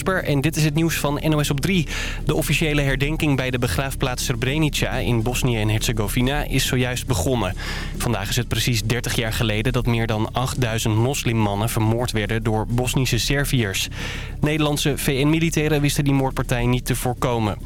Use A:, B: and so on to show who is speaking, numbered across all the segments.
A: En dit is het nieuws van NOS op 3. De officiële herdenking bij de begraafplaats Srebrenica in Bosnië en Herzegovina is zojuist begonnen. Vandaag is het precies 30 jaar geleden dat meer dan 8000 moslimmannen vermoord werden door Bosnische Serviërs. Nederlandse VN-militairen wisten die moordpartij niet te voorkomen.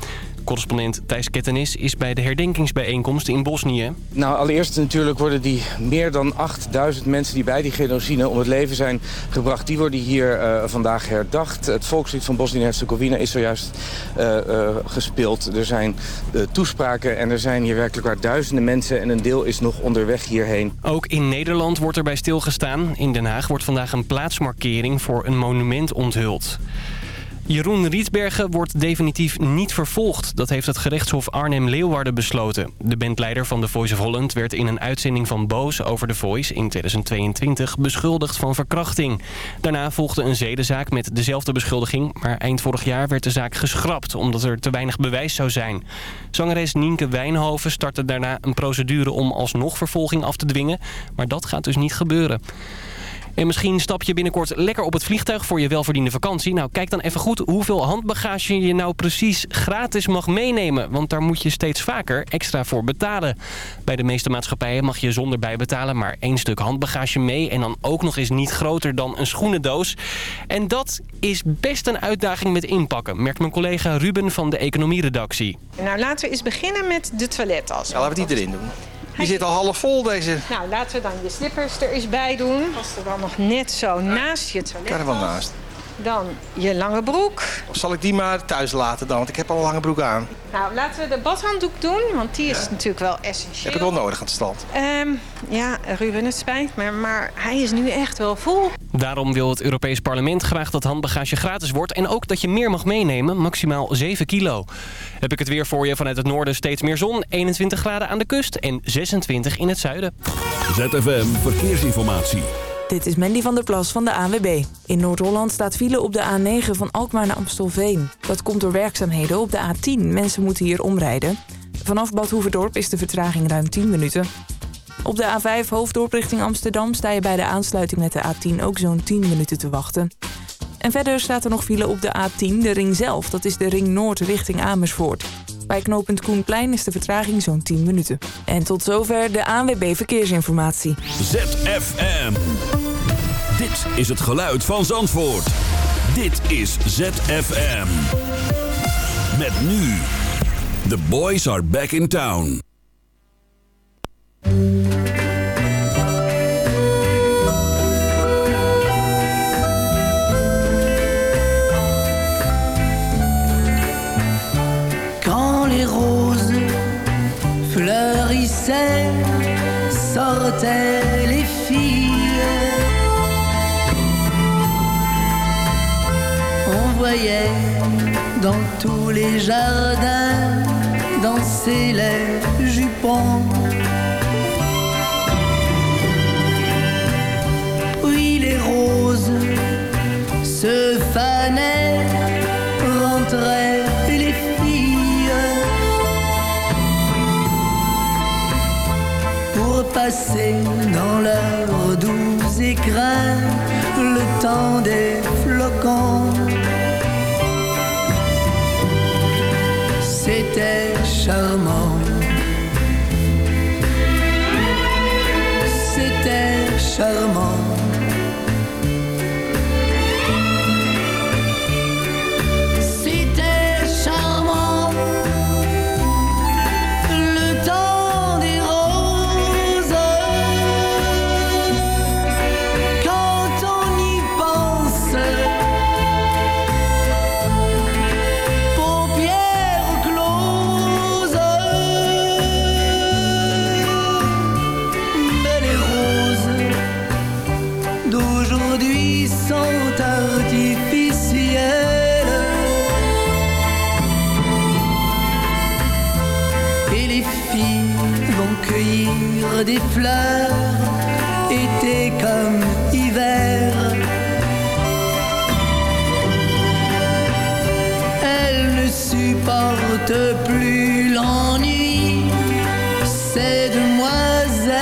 A: Correspondent Thijs Kettenis is bij de herdenkingsbijeenkomst in Bosnië.
B: Nou, allereerst natuurlijk worden die meer dan 8000 mensen die bij die genocide om het leven zijn gebracht... die worden hier uh, vandaag herdacht. Het volkslied van Bosnië-Herzegovina is zojuist uh, uh, gespeeld. Er zijn toespraken en er zijn hier werkelijk waar duizenden mensen... en een deel is nog onderweg hierheen.
A: Ook in Nederland wordt erbij stilgestaan. In Den Haag wordt vandaag een plaatsmarkering voor een monument onthuld. Jeroen Rietsbergen wordt definitief niet vervolgd. Dat heeft het gerechtshof Arnhem-Leeuwarden besloten. De bandleider van The Voice of Holland werd in een uitzending van Boos over The Voice in 2022 beschuldigd van verkrachting. Daarna volgde een zedenzaak met dezelfde beschuldiging, maar eind vorig jaar werd de zaak geschrapt omdat er te weinig bewijs zou zijn. Zangeres Nienke Wijnhoven startte daarna een procedure om alsnog vervolging af te dwingen, maar dat gaat dus niet gebeuren. En misschien stap je binnenkort lekker op het vliegtuig voor je welverdiende vakantie. Nou, kijk dan even goed hoeveel handbagage je nou precies gratis mag meenemen. Want daar moet je steeds vaker extra voor betalen. Bij de meeste maatschappijen mag je zonder bijbetalen maar één stuk handbagage mee. En dan ook nog eens niet groter dan een schoenendoos. En dat is best een uitdaging met inpakken, merkt mijn collega Ruben van de economieredactie.
C: Nou, laten we eens beginnen met de toilettas.
D: Ja, laten we die erin doen. Die zit al half vol, deze.
C: Nou, laten we dan je slippers er eens bij doen. Als er dan nog net zo naast je toilet
D: Kan er wel naast.
C: Dan je lange broek.
D: Of zal ik die maar thuis laten dan? Want ik heb al een lange broek aan.
C: Nou, laten we de badhanddoek doen. Want die is natuurlijk wel essentieel.
D: Heb ik wel nodig aan het stand.
C: Um, ja, Ruben, het spijt me. Maar hij is nu echt wel vol.
A: Daarom wil het Europees Parlement graag dat handbagage gratis wordt. En ook dat je meer mag meenemen, maximaal 7 kilo. Heb ik het weer voor je vanuit het noorden steeds meer zon. 21 graden aan de kust en 26 in het zuiden.
E: ZFM Verkeersinformatie.
F: Dit is Mandy van der Plas van de ANWB. In Noord-Holland staat file op de A9 van Alkmaar naar Amstelveen. Dat komt door werkzaamheden op de A10. Mensen moeten hier omrijden. Vanaf Bad Hoeverdorp is de vertraging ruim 10 minuten. Op de A5 hoofddorp richting Amsterdam sta je bij de aansluiting met de A10 ook zo'n 10 minuten te wachten. En verder staat er nog file op de A10, de ring zelf. Dat is de ring Noord richting Amersfoort. Bij knooppunt Koenplein is de vertraging zo'n 10 minuten. En tot zover de ANWB Verkeersinformatie.
E: ZFM. Dit is het geluid van Zandvoort. Dit is ZFM. Met nu. The boys are back in town.
G: Quand les roses fleurissaient, sortaient Dans tous les jardins danser les jupons. Oui, les roses se fanaient, rentraient les filles pour passer dans leurs doux écrins le temps des flocons. Charmant. C'était charmant. Des fleurs, été comme hiver. Elles ne supportent plus l'ennui, ces demoiselles.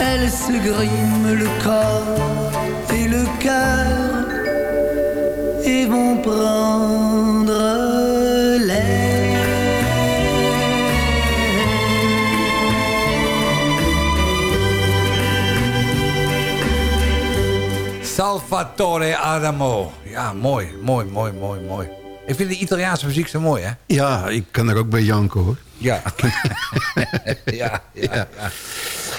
G: Elles se griment le corps
H: Salvatore Adamo. Ja, mooi, mooi, mooi, mooi, mooi. Ik vind de Italiaanse muziek zo mooi, hè?
I: Ja, ik kan er ook bij janken, hoor.
H: Ja. ja, ja, ja.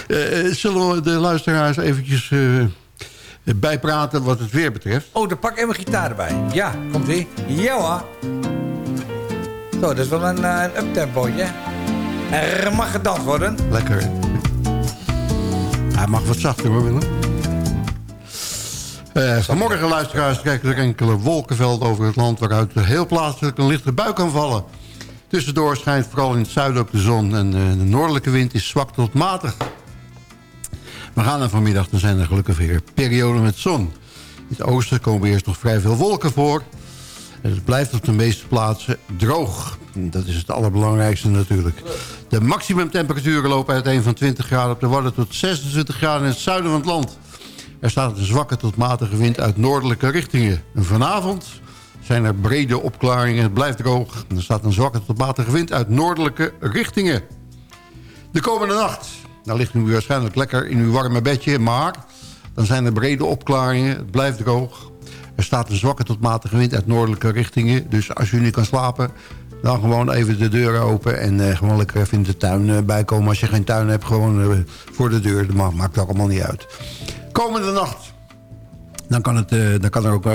I: Eh, zullen we de luisteraars eventjes eh, bijpraten wat het weer betreft?
H: Oh, dan pak ik even gitaar erbij. Ja, komt ie. Ja hoor. Zo, dat is wel een, uh, een uptempootje. Er mag gedanst worden.
I: Lekker. Hij mag wat zachter hoor, Willem. Uh, vanmorgen, luisteraars, kijken er enkele wolkenvelden over het land... waaruit heel plaatselijk een lichte bui kan vallen. Tussendoor schijnt vooral in het zuiden op de zon... en uh, de noordelijke wind is zwak tot matig. We gaan er vanmiddag, dan zijn er gelukkig weer perioden met zon. In het oosten komen eerst nog vrij veel wolken voor... En het blijft op de meeste plaatsen droog. Dat is het allerbelangrijkste natuurlijk. De maximumtemperaturen lopen uiteen van 20 graden op de Wadden... tot 26 graden in het zuiden van het land. Er staat een zwakke tot matige wind uit noordelijke richtingen. En vanavond zijn er brede opklaringen. Het blijft droog. Er staat een zwakke tot matige wind uit noordelijke richtingen. De komende nacht. Dan ligt u waarschijnlijk lekker in uw warme bedje. Maar dan zijn er brede opklaringen. Het blijft droog. Er staat een zwakke tot matige wind uit noordelijke richtingen. Dus als u niet kan slapen, dan gewoon even de deuren open... en uh, gewoon lekker even in de tuin uh, bijkomen. Als je geen tuin hebt, gewoon uh, voor de deur. Dat maakt ook allemaal niet uit. Komende nacht, dan kan, het, dan kan er ook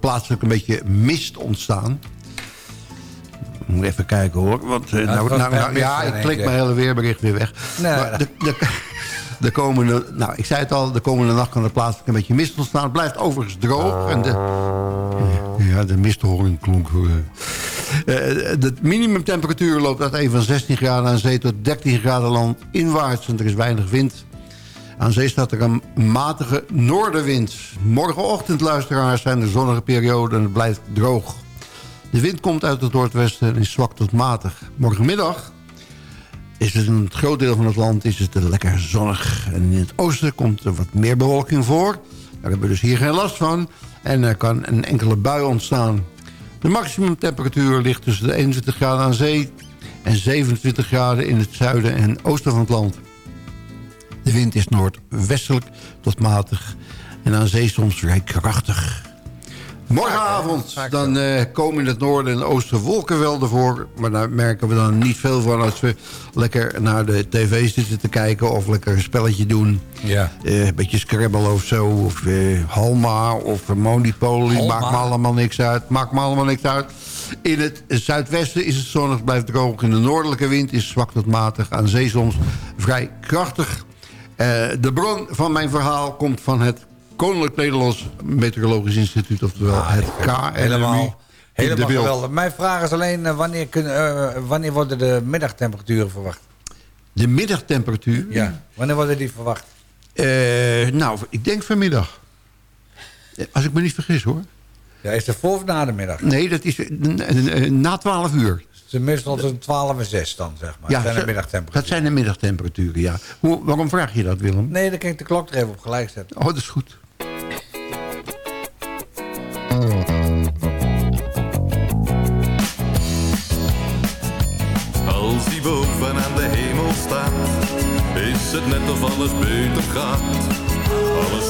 I: plaatselijk een beetje mist ontstaan. Moet even kijken hoor. Want, nou, nou, nou, ja, ik klik mijn hele weerbericht weer weg. Nee, maar de, de, de komende, nou, ik zei het al, de komende nacht kan er plaatselijk een beetje mist ontstaan. Het blijft overigens droog. En de, ja, de misthoring klonk. Uh, de minimumtemperatuur loopt uit een van 16 graden aan zee tot 13 graden land inwaarts. En er is weinig wind. Aan zee staat er een matige noordenwind. Morgenochtend, luisteraars, zijn er zonnige perioden en het blijft droog. De wind komt uit het noordwesten en is zwak tot matig. Morgenmiddag is het in een groot deel van het land is het lekker zonnig. En in het oosten komt er wat meer bewolking voor. Daar hebben we dus hier geen last van. En er kan een enkele bui ontstaan. De maximumtemperatuur ligt tussen de 21 graden aan zee... en 27 graden in het zuiden en oosten van het land. De wind is noordwestelijk tot matig... en aan zee soms vrij krachtig. Morgenavond dan uh, komen in het noorden en oosten wolkenvelden voor. Maar daar merken we dan niet veel van als we lekker naar de tv zitten te kijken... of lekker een spelletje doen.
H: Ja. Uh,
I: een beetje Scrabble of zo, of uh, Halma of Monopoly. Halma. Maakt me allemaal niks uit. Maakt me allemaal niks uit. In het zuidwesten is het zonnig, blijft droog. In de noordelijke wind is zwak tot matig. Aan zee soms vrij krachtig. De bron van mijn verhaal komt van het Koninklijk Nederlands Meteorologisch Instituut, oftewel ah, het KNMI.
H: Helemaal, helemaal geweldig. Mijn vraag is alleen, uh, wanneer, kunnen, uh, wanneer worden de middagtemperaturen verwacht?
I: De middagtemperatuur?
H: Ja, wanneer worden die verwacht?
I: Uh, nou, ik denk vanmiddag. Als ik me niet vergis hoor.
H: Ja, is het voor of na de middag?
I: Nee, dat is na 12 uur.
H: Ze meestal tussen 12 en 6 dan, zeg maar.
I: Ja,
H: dat zijn de middagtemperaturen.
I: Dat zijn de middagtemperaturen, ja. Hoe, waarom vraag je dat, Willem?
H: Nee, dan kan ik de klok er even op gelijk zetten.
I: Oh, dat is goed.
J: Als die boven aan de hemel staat, is het net of alles beter gaat. Alles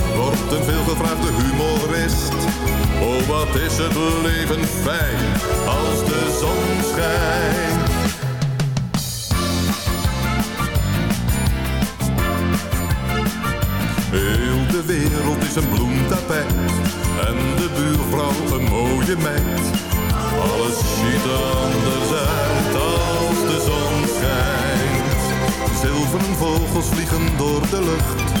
J: wordt een veelgevraagde humorist. Oh, wat is het leven fijn als de zon schijnt. Heel de wereld is een bloemtapijt en de buurvrouw een mooie meid. Alles ziet er anders uit als de zon schijnt. Zilveren vogels vliegen door de lucht,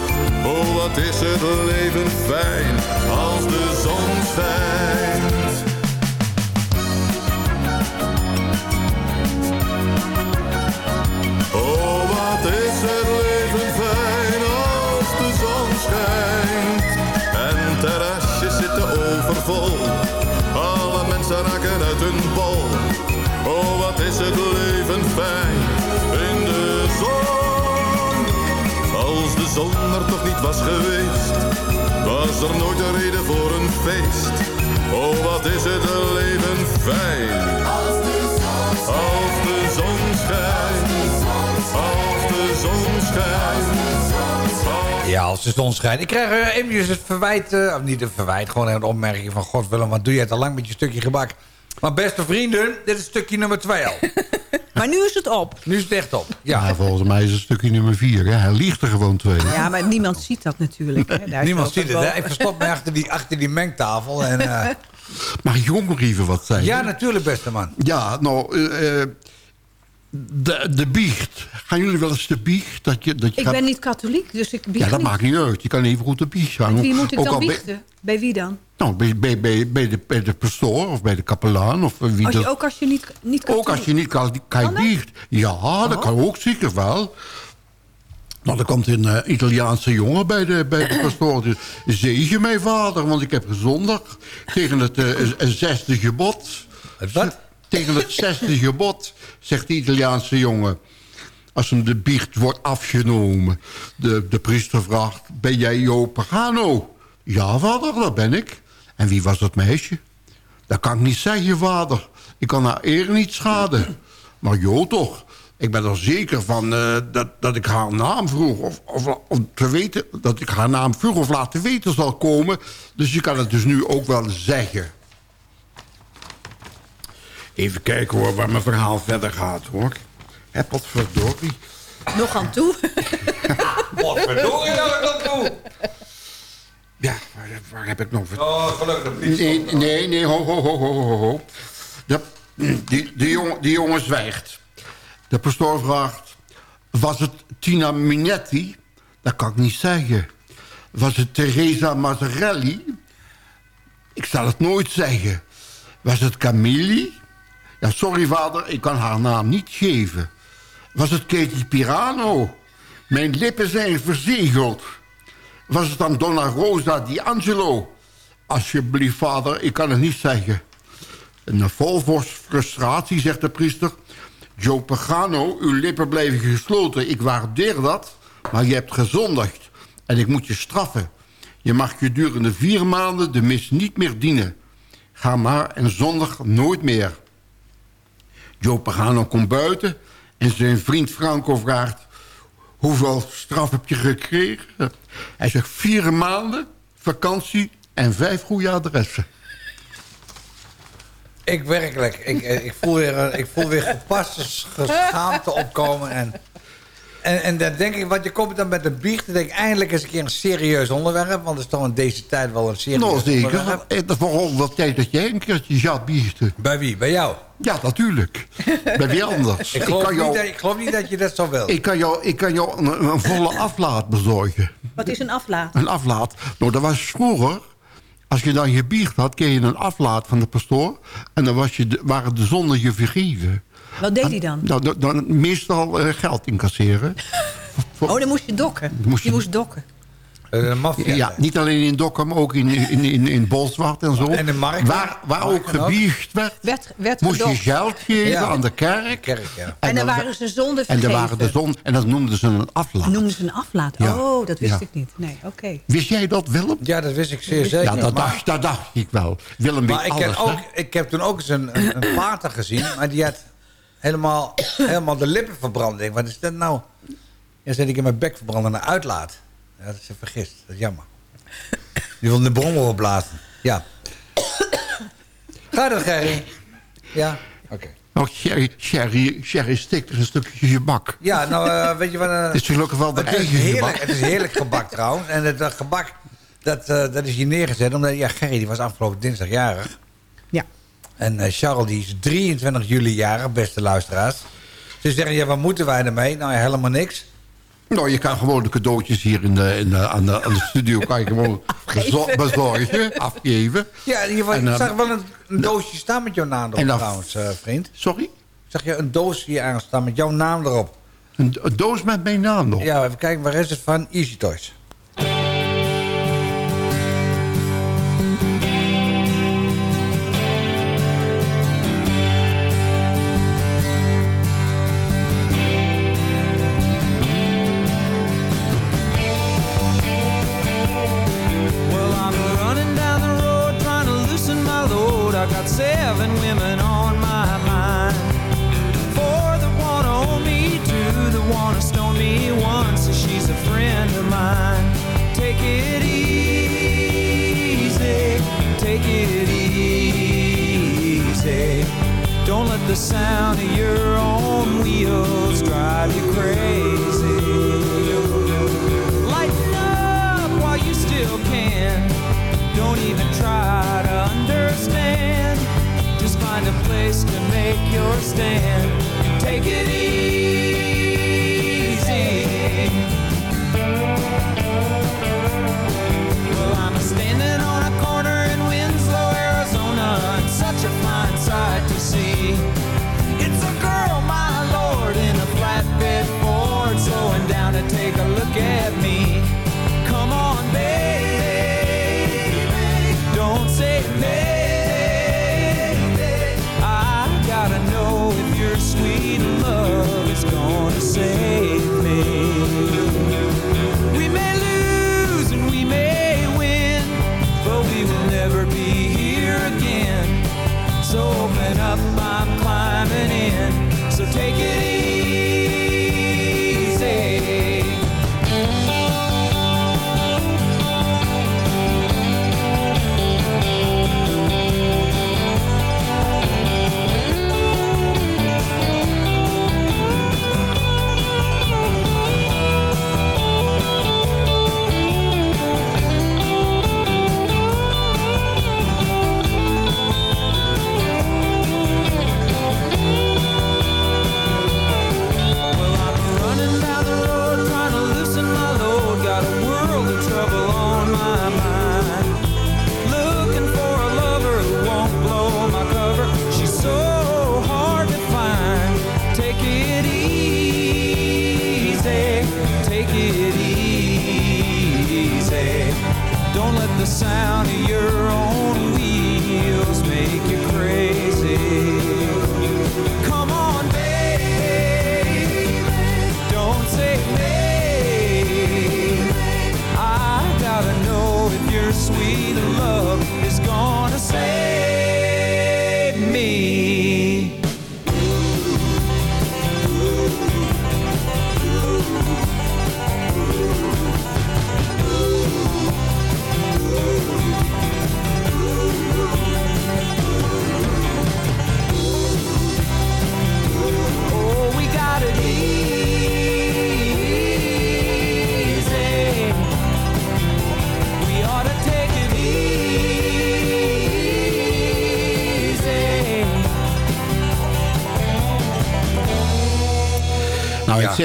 J: het leven fijn als de zon schijnt. Oh, wat is het leven was geweest, was er nooit een reden voor een feest. Oh, wat is het leven fijn. Als de zon schijnt. Als de zon schijnt. Als de zon schijnt.
H: Ja, als de zon schijnt. Ik krijg uh, eventjes het verwijt, eh, of niet een verwijt, gewoon een opmerking van... God Willem, wat doe jij te lang met je stukje gebak? Maar beste vrienden, dit is stukje nummer 2 al.
K: Maar nu is het op.
H: Nu is het echt op. Ja,
I: Ja, volgens mij is het stukje nummer 4. Hij liegt er gewoon twee.
K: Ja, maar niemand ziet dat natuurlijk. Hè. Daar is
H: Niemand ziet het, hè? Ik verstop me achter die, achter die mengtafel. En, eh,
I: Mag ik ook nog even wat zeggen?
H: ja, natuurlijk, beste man.
I: Ja, nou, eh, eh, de, de biecht. Gaan jullie wel eens de biecht? Dat je, dat je
K: Ik
I: gaat-
K: ben niet katholiek, dus ik bieg
I: Ja, dat
K: niet.
I: maakt niet uit. Je kan even goed de biecht gaan.
K: Wie moet ik
I: Ook
K: dan
I: bij-
K: biechten? Bij wie dan?
I: Nou, bij, bij, bij, bij, de, bij de pastoor of bij de kapelaan. Of wie
K: Als je,
I: dat,
K: ook als je niet, niet katholiek...
I: ook als je niet kan, kan je biecht. Ja, dat kan ook zeker wel. Nou, er komt een eh, Italiaanse jongen bij de, bij de pastoor. Dus, Zegen mij vader, want ik heb gezondigd. Tegen het eh, een zesde gebod.
H: Het wat?
I: Tegen het zesde gebod, zegt de Italiaanse jongen. Als hem de biecht wordt afgenomen. De, de priester vraagt, ben jij Joop Pagano? Ja, vader, dat ben ik. En wie was dat meisje? Dat kan ik niet zeggen, vader. Ik kan haar eer niet schaden. Maar Jo toch, ik ben er zeker van eh, dat, dat ik haar naam vroeg. Of, of, of te weten, dat ik haar naam vroeg of laat te weten zal komen. Dus je kan het dus nu ook wel zeggen. Even kijken hoor, waar mijn verhaal verder gaat hoor. Hé, potverdorie.
K: Nog aan toe.
H: Wat verdorie nou dat toe?
I: Ja, waar, waar heb ik nog...
H: Oh, gelukkig. niet.
I: Nee, nee, nee, ho, ho, ho, ho, ho, ho. De, die, die, jongen, die jongen zwijgt. De pastoor vraagt... Was het Tina Minetti? Dat kan ik niet zeggen. Was het Teresa Mazzarelli? Ik zal het nooit zeggen. Was het Camilli? Ja, sorry vader, ik kan haar naam niet geven. Was het Katie Pirano? Mijn lippen zijn verzegeld. Was het dan Donna Rosa D'Angelo? Alsjeblieft, vader, ik kan het niet zeggen. En vol frustratie zegt de priester... Joe Pagano, uw lippen blijven gesloten. Ik waardeer dat, maar je hebt gezondigd. En ik moet je straffen. Je mag gedurende vier maanden de mis niet meer dienen. Ga maar en zondig nooit meer. Joe Pagano komt buiten en zijn vriend Franco vraagt... hoeveel straf heb je gekregen? Hij zegt vier maanden, vakantie en vijf goede adressen.
H: Ik werkelijk, ik, eh, ik, voel weer, eh, ik voel weer gepaste schaamte opkomen. En, en, en dan denk ik, wat je komt dan met de biecht... dan denk ik eindelijk eens een keer een serieus onderwerp. Want het is toch in deze tijd wel een serieus
I: Nou, zeker.
H: onderwerp.
I: Het is vooral wel tijd dat jij een keertje gaat biechten.
H: Bij wie? Bij jou?
I: Ja, natuurlijk. Bij wie anders?
H: Ik geloof,
I: kan jou,
H: niet, dat, ik geloof niet dat je dat zo wil.
I: ik kan jou, ik kan jou een, een volle aflaat bezorgen.
K: Wat is een aflaat?
I: Een aflaat. Nou, dat was vroeger. Als je dan gebiecht had, kreeg je een aflaat van de pastoor. En dan was je waren de zonden je vergeven.
K: Wat deed hij dan?
I: Nou, dan, dan meestal eh, geld incasseren.
K: Oh, dan moest je dokken.
I: Moest
K: je
I: je-
K: moest dokken.
H: Eh.
I: Ja, niet alleen in Dokkum, maar ook in, in, in, in Bolsward en zo.
H: En in Marken.
I: Waar, waar ook
H: Marken ook.
I: gebiecht werd,
K: Werd, werd
I: moest je geld geven
H: Ja.
I: aan de kerk.
H: Kerk, ja.
K: En dan
I: dan-
K: waren ze zonden
I: En
K: vergeven.
I: dan waren de zon, en dat noemden ze een aflaat.
K: Noemden ze een aflaat.
I: Ja.
K: Oh, dat wist
I: Ja.
K: ik niet. Nee, oké.
I: Wist jij dat, Willem?
H: Ja, dat wist ik zeer zeker.
I: Ja, dat
H: maar,
I: dacht, dat dacht ik wel. Willem weet
H: maar ik,
I: alles,
H: heb ook, ik heb toen ook eens een, een, een pater gezien... maar die had helemaal, helemaal de lippen verbrand. Ik denk, wat is dat nou? Ja, zei ik in mijn bek verbranden naar uitlaat. Ja, dat is een vergist. Dat is jammer. Die wilde de bron opblazen. Ja. Ga dan, Gerry. Ja, oké.
I: Nou, Sherry, Sherry, Sherry stikt er een stukje gebak.
H: Ja, nou, eh, weet je wat... eh,
I: Het is gelukkig wel de
H: het, is
I: eigen
H: heerlijk,
I: gebak.
H: het is heerlijk gebak trouwens. En het dat gebak, dat, eh, dat is hier neergezet. Omdat, ja, Gerry die was afgelopen dinsdag jarig.
K: Ja.
H: En eh, Charles die is 23 juli jarig, beste luisteraars. Ze zeggen, ja, wat moeten wij ermee? Nou, ja, helemaal niks.
I: Nou, je kan gewoon de cadeautjes hier in de, in de, aan, de, aan de studio kan je gewoon bezo- bezorgen, afgeven.
H: Ja, geval,
I: En,
H: ik zag wel een, een doosje staan met jouw naam erop
I: en dan-
H: trouwens, eh, vriend.
I: Sorry?
H: Zag je een doosje hier aan staan met jouw naam erop?
I: Een, een doos met mijn naam nog?
H: Ja, even kijken, waar is het van? Easy Toys.
L: Stand.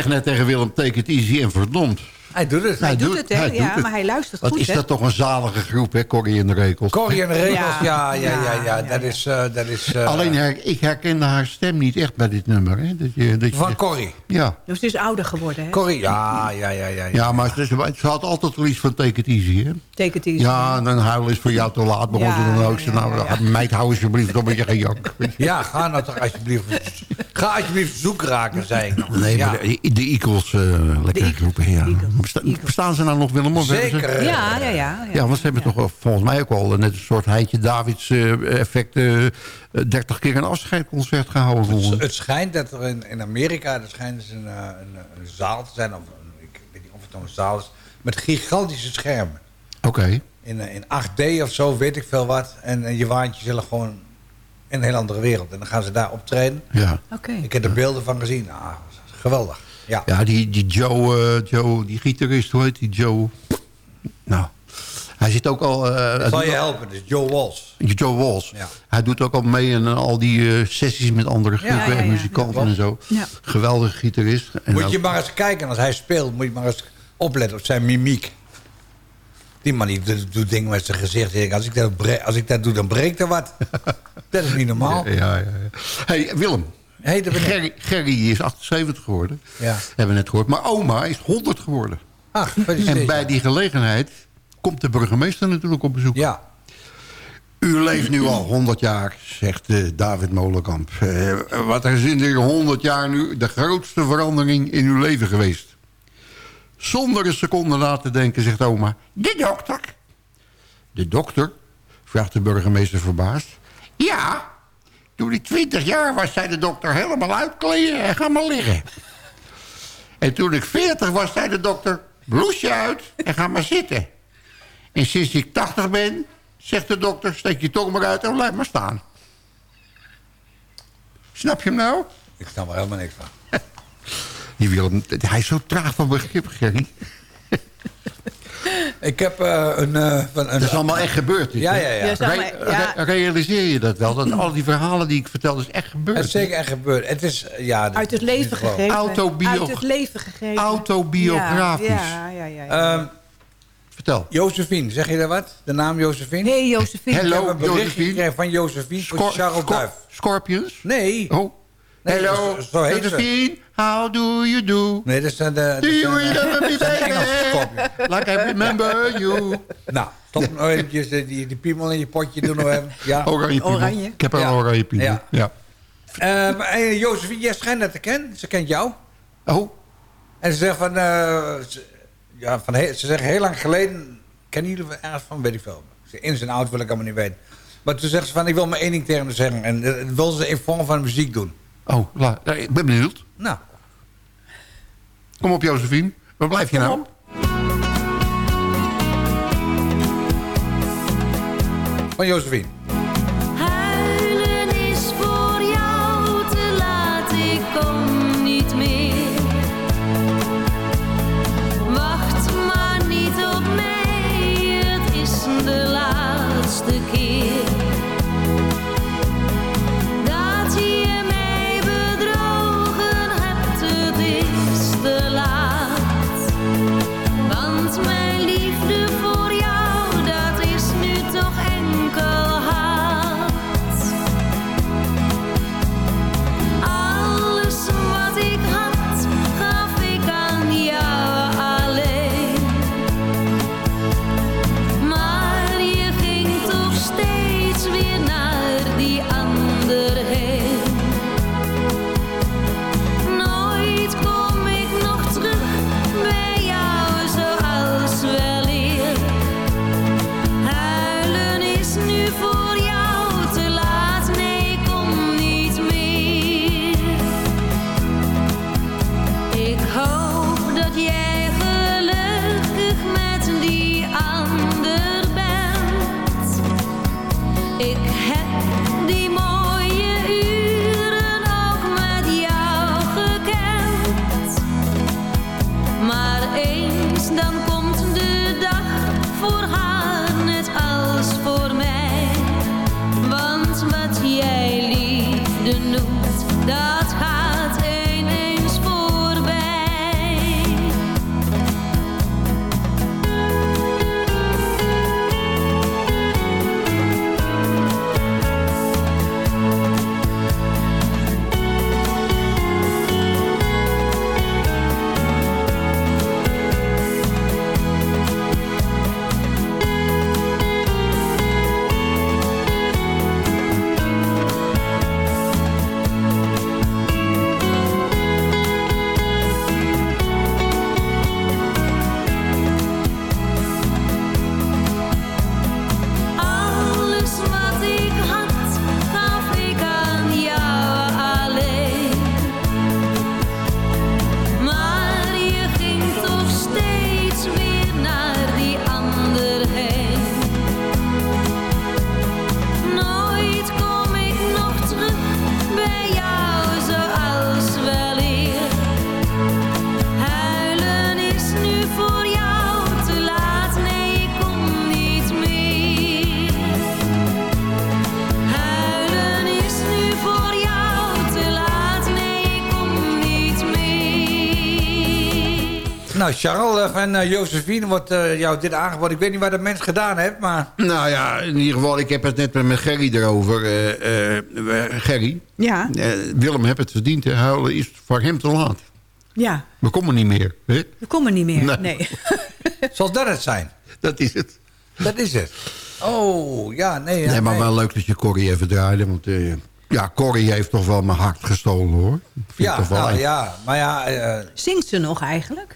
I: Net tegen Willem, take it easy en verdomd.
H: Hij doet het.
K: Hij doet het, hè?
I: hij
K: Ja,
I: doet het.
K: maar hij luistert
I: Wat
K: goed,
I: is dat toch een zalige groep, hè, Corrie en de Rekels.
H: Corrie en de regels,
K: Ja.
H: ja, ja, ja, ja.
K: Ja,
H: Dat is... eh, dat is eh,
I: Alleen her, ik herkende haar stem niet echt bij dit nummer. Hè? Dat je, dat je,
H: Van Corrie.
I: ja.
K: Dus het is ouder geworden, hè?
H: Corrie, ja, ja, ja, ja.
I: ja, maar ze, ze had altijd wel iets van take it easy. Hè?
K: Take it easy.
I: Ja, en dan huilen is voor jou te laat. Begon ze
K: Ja,
I: dan ook. Ze, nou,
K: ja, ja.
I: meid, hou alsjeblieft op met je gejank.
H: Ja, ga nou toch alsjeblieft... Ga alsjeblieft zoek raken, zei ik nog.
I: Nee,
H: ja.
I: maar de, de Eagles, eh lekker groepen. Ja. Besta- bestaan ze nou nog, Willem? Of
H: Zeker.
K: Ja, ja, ja.
I: Ja, want ze hebben toch volgens mij ook al net een soort Heintje Davids eh, effect... eh, eh, 30 keer een afscheidconcert gehouden. volgens mij.
H: Het schijnt dat er in, in Amerika er schijnt dus een, eh, een, een zaal te zijn, of ik weet niet of het nou een zaal is, met gigantische schermen.
I: Oké.
H: In, eh, in 8D of zo, weet ik veel wat. En, en je waant jezelf gewoon in een heel andere wereld. En dan gaan ze daar optreden.
I: Ja.
K: Oké.
H: Ik heb er beelden van gezien. Ah, geweldig. Ja.
I: Ja, die, die Joe, eh, Joe, die gitarist, hoe heet die Joe? Nou. Hij zit ook al... eh,
H: Dat
I: hij
H: zal je
I: al-
H: helpen, dus Joe Walls.
I: Joe Walls.
H: Ja.
I: Hij doet ook al mee in al die eh, sessies met andere groepen
H: ja,
I: en
H: ja.
I: muzikanten
H: Ja.
I: en zo.
K: Ja.
I: Geweldige gitarist. En
H: Moet
I: ook-
H: je maar eens kijken, als hij speelt, moet je maar eens opletten op zijn mimiek. Die man die doet, doet dingen met zijn gezicht. Als ik, dat als ik dat doe, dan breekt er wat. dat is niet normaal.
I: Ja, ja, ja. Hey, Willem.
H: Hey, daar ben ik.
I: Gerry, Gerry is 78 geworden.
H: Ja.
I: Hebben we net gehoord. Maar oma is 100 geworden.
H: Ah.
I: En bij die gelegenheid komt de burgemeester natuurlijk op bezoek.
H: Ja.
I: U leeft nu al 100 jaar, zegt eh, David Molenkamp. Eh, wat is in die 100 jaar nu de grootste verandering in uw leven geweest? Zonder een seconde na te denken, zegt oma. De dokter. De dokter? vraagt de burgemeester verbaasd. Ja, toen ik 20 jaar was, zei de dokter helemaal uitkleden en ga maar liggen. En toen ik 40 was, zei de dokter... bloesje uit en ga maar zitten. En sinds ik 80 ben, zegt de dokter... steek je tong maar uit en blijf maar staan. Snap je hem nou?
H: Ik snap er helemaal niks van.
I: Hij is zo traag van begrip, Gerry.
H: Ik heb eh, een, eh, van een...
I: Dat is allemaal echt gebeurd. dit,
H: Ja,
I: hè?
H: ja, ja.
K: Ja, zeg
I: Re-
K: maar, ja.
I: re- realiseer je dat wel? Dat al die verhalen die ik vertel, is echt gebeurd.
H: Het is zeker echt gebeurd. Het is, ja...
K: Uit het leven gegeven.
I: Autobio-
K: Uit het leven gegeven.
I: Autobiografisch.
K: Ja, ja, ja. ja.
H: Ehm,
I: Vertel.
H: Josephine, zeg je daar wat? De naam Josephine?
K: hey, Josephine.
I: Hello.
H: Ik heb een berichtje
I: Josephine.
H: gekregen van Josephine voor
I: Scor-
H: Charles
I: Scor-
H: Duif.
I: Scorpions?
H: Nee.
I: Oh.
H: Nee,
I: Hello,
H: zo- heet ze.
I: Josephine, how do you do?
H: Nee, dat zijn de...
I: Do you
H: zijn, eh,
I: remember me, baby? Like I remember you.
H: Nou, stop nog eventjes eh, die, die piemel in je potje doen nog even. Ja.
I: Oranje piemel.
K: Oranje.
I: Ik heb een
H: Ja.
I: oranje piemel.
H: Ja.
I: Ja.
H: Eh, maar, eh, Josephine, jij schijnt dat te kennen. Ze kent jou.
I: Oh,
H: En ze zegt van... eh, ze, ja, van he- ze zeggen heel lang geleden... Kennen jullie wel ergens van? Weet ik veel. In zijn oud wil ik allemaal niet weten. Maar toen zegt ze van... Ik wil maar één ding tegen hem zeggen. En eh, dat wil ze in vorm van muziek doen.
I: Oh la- ik ben benieuwd.
H: Nou,
I: Kom op, Josephine. Waar blijf je nou?
H: van Josephine. Nou, Charles eh, van uh, Josephine wordt uh, jou dit aangeboden. Ik weet niet waar dat mens gedaan heeft, maar...
I: Nou ja, in ieder geval, ik heb het net met Gerry erover. Gerry,
K: Ja,
I: Willem heeft het verdiend. Hè. Huilen is voor hem te laat.
K: ja.
I: We komen niet meer. Hè?
K: We komen niet meer.
I: Nee.
K: Nee.
H: Zal dat het zijn?
I: Dat is het.
H: Dat is het. Oh, ja, nee. Ja,
I: nee, maar
H: nee.
I: wel leuk dat je Corrie even draaide. Want eh, ja, Corrie heeft toch wel mijn hart gestolen, hoor. Vind
H: Ja,
I: toch wel
H: nou, ja, maar ja... eh,
K: Zingt ze nog eigenlijk?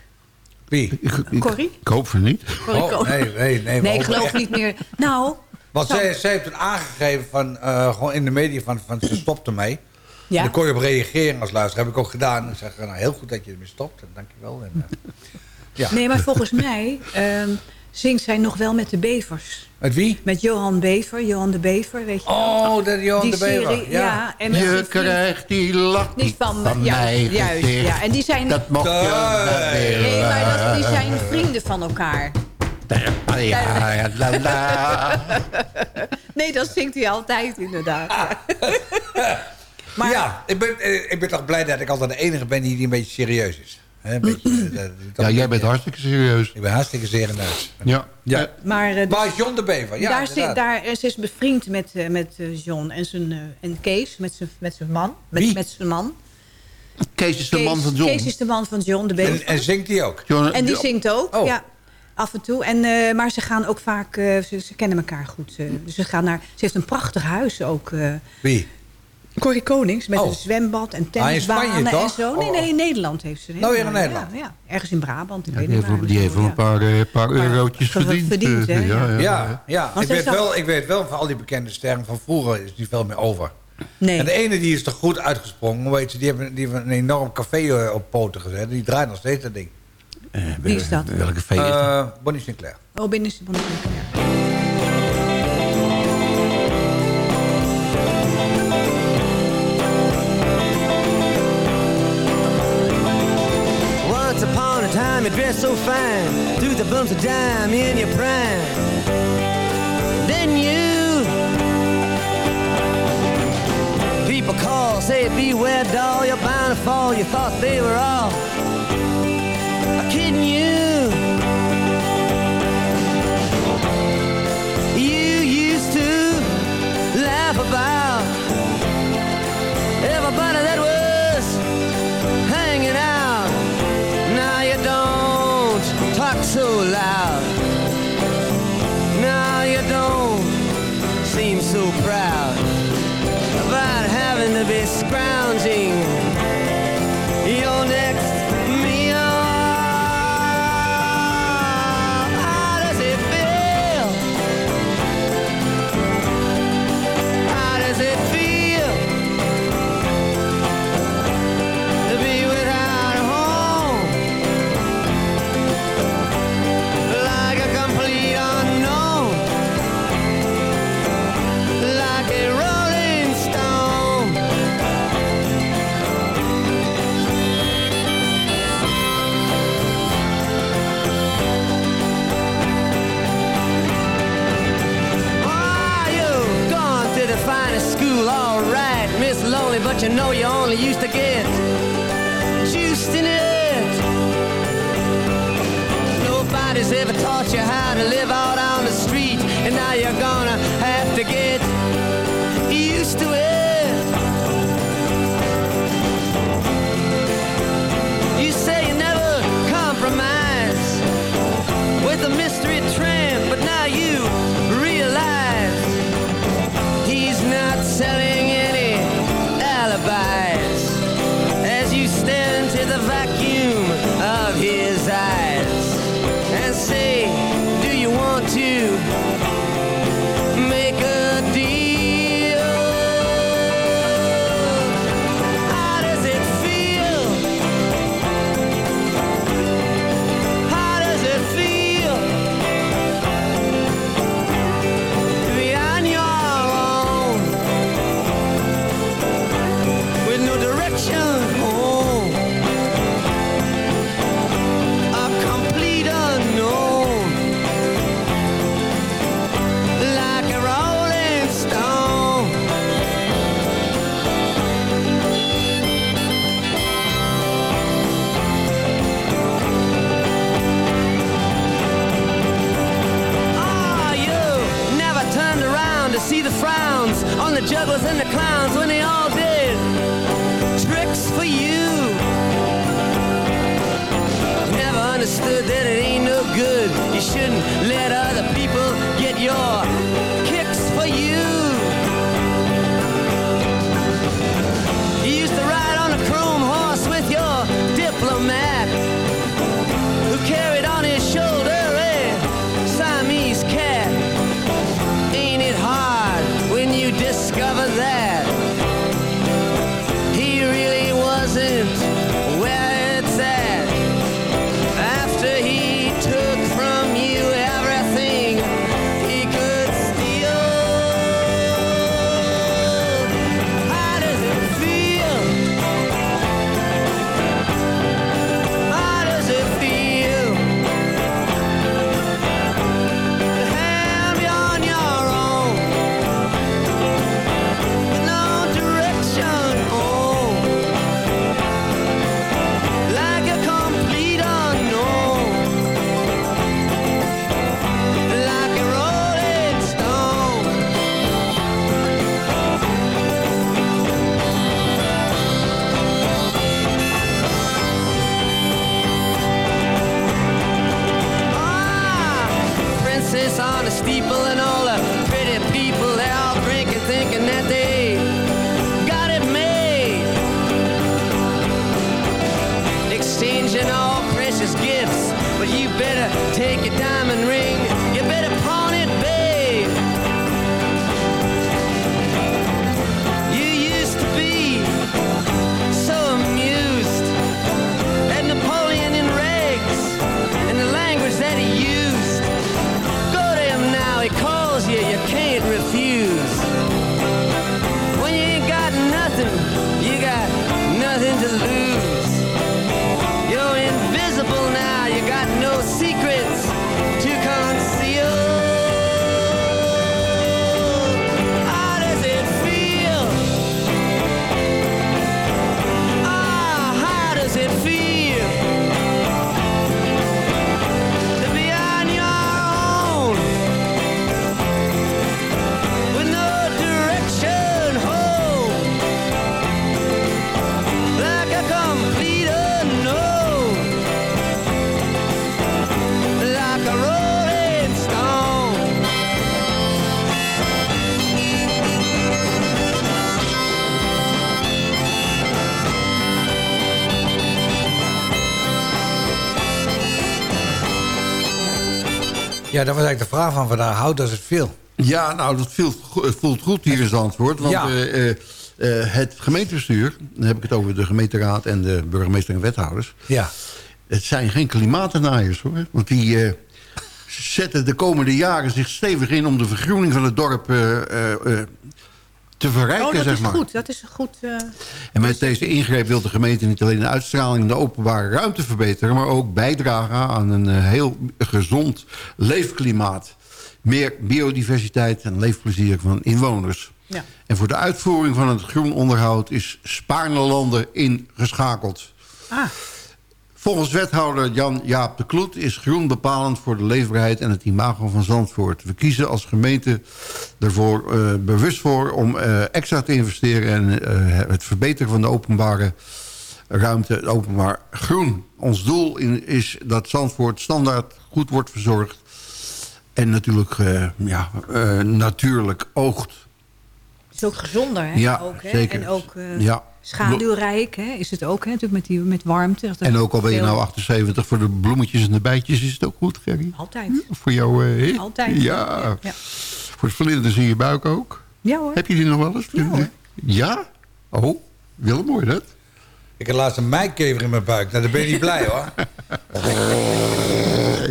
H: Wie?
I: Ik, ik,
K: Corrie?
I: ik hoop van niet.
K: Corrie
H: Oh, nee, nee, nee.
K: Ik geloof
H: echt-
K: niet meer. Nou,
H: Want
K: Zo.
H: zij, zij heeft het aangegeven van, eh, gewoon in de media van, van ze stopt ermee.
K: Ja.
H: Daar kon je op reageren als luisteraar. Heb ik ook gedaan. Ik zeg, nou, heel goed dat je ermee stopt. En dankjewel. En, eh, ja.
K: nee, maar volgens mij ehm, zingt zij nog wel met de Bevers.
H: Met wie?
K: Met Johan Bever, Johan de Bever, weet je wel.
H: Oh, dat Johan
K: Die
H: de Bever.
K: serie,
H: ja.
K: ja. en
I: Je krijgt die lach
K: Niet van,
I: van,
K: ja,
I: mij
K: juist,
I: gezicht.
K: ja. En die zijn,
I: Dat mocht je
K: nee, maar dat, die zijn vrienden van elkaar.
I: Ja, ja, la, la.
K: Nee, dat zingt hij altijd inderdaad. maar
H: ja, ik ben, eh, ik ben toch blij dat ik altijd de enige ben die, die een beetje serieus is. Beetje, eh, dat- dat-
I: Ja, jij bent hartstikke serieus.
H: Ik ben hartstikke serieus.
I: Ja.
H: Ja.
K: Maar, eh,
H: Maar John de Bever, ja,
K: daar, zit, daar, eh, ze is bevriend met, eh, met eh, John en, zijn, eh, en Kees, met zijn, met zijn man. Met,
H: Wie?
K: met zijn man.
I: Kees is de
K: Kees,
I: man van John.
K: Kees is de man van John de Bever.
H: En, en zingt hij ook?
I: John-
K: En die zingt ook,
H: Oh.
K: ja. Af en toe. En, eh, maar ze gaan ook vaak... eh, ze, ze kennen elkaar goed. eh. dus ze, gaan naar, ze heeft een prachtig huis ook. eh
H: Wie?
K: Corrie Konings. Met
H: Oh.
K: een zwembad en
H: Ah, in Spanje,
K: tennisbanen en zo. Nee,
H: Oh.
K: nee, in Nederland heeft ze.
H: Nou, weer in Nederland.
K: Ja, ja. Ergens in Brabant. Ik
I: Ja,
K: weet
I: die heeft, die heeft wel een paar, eh, paar eurotjes verdiend.
K: verdiend,
I: eh,
K: hè, ja.
H: Ja, ja. Ik, weet
K: zag-
H: wel, ik weet wel van al die bekende sterren van vroeger is niet veel meer over.
K: Nee.
H: En de ene die is toch goed uitgesprongen. Heet ze? Die hebben, die hebben een enorm café eh, op poten gezet. Die draait nog steeds dat ding.
K: Wie is dat?
I: Welke feest?
H: Eh Bonnie Sinclair.
K: Oh, binnen is Bonnie Sinclair.
M: Time you dressed so fine. Threw the bumps of dime in your prime. Then you People call, say beware doll You're bound to fall, you thought they were all Kidding You talk so loud. You know you only used to get princess on a steeple and all
H: Ja, dat was eigenlijk de vraag van vandaag. How does it feel?
I: Ja, nou, dat voelt, go- het voelt goed hier in Zandvoort. Want
H: Ja.
I: eh, eh, eh, het gemeentebestuur, dan heb ik het over de gemeenteraad en de burgemeester en wethouders.
H: Ja.
I: Het zijn geen klimaatdenaaiers hoor. Want die eh, zetten de komende jaren zich stevig in om de vergroening van het dorp te verrijken,
K: Oh, dat
I: zeg
K: is
I: maar.
K: goed. Dat is goed. eh,
I: En met deze ingreep wil de gemeente niet alleen de uitstraling in de openbare ruimte verbeteren... maar ook bijdragen aan een eh, heel gezond leefklimaat. Meer biodiversiteit en leefplezier van inwoners.
K: Ja.
I: En voor de uitvoering van het groen onderhoud is Spaarnelanden ingeschakeld.
K: Ah,
I: Volgens wethouder Jan-Jaap de Kloet is groen bepalend voor de leefbaarheid en het imago van Zandvoort. We kiezen als gemeente ervoor eh, bewust voor om eh, extra te investeren in eh, het verbeteren van de openbare ruimte, het openbaar groen. Ons doel in, is dat Zandvoort standaard goed wordt verzorgd en natuurlijk ja, natuurlijk oogt.
K: is ook gezonder, hè?
I: Ja,
K: ook, hè?
I: zeker.
K: En ook
I: Ja.
K: Schaduwrijk, hè? Is het ook, hè? Natuurlijk met, die, met warmte. dat
I: En ook al ben je
K: veel-
I: nou 78, voor de bloemetjes en de bijtjes is het ook goed, Gerry.
K: Altijd.
I: Voor jou, eh, hè?
K: Altijd.
I: Ja.
K: Ja.
I: Voor het vlinders in je buik ook.
K: Ja hoor.
I: Heb je die nog wel eens? vlinders? Ja? Oh, Willem, mooi dat?
H: Ik had laatst een meikever in mijn buik. Nou, dan ben je niet blij, hoor.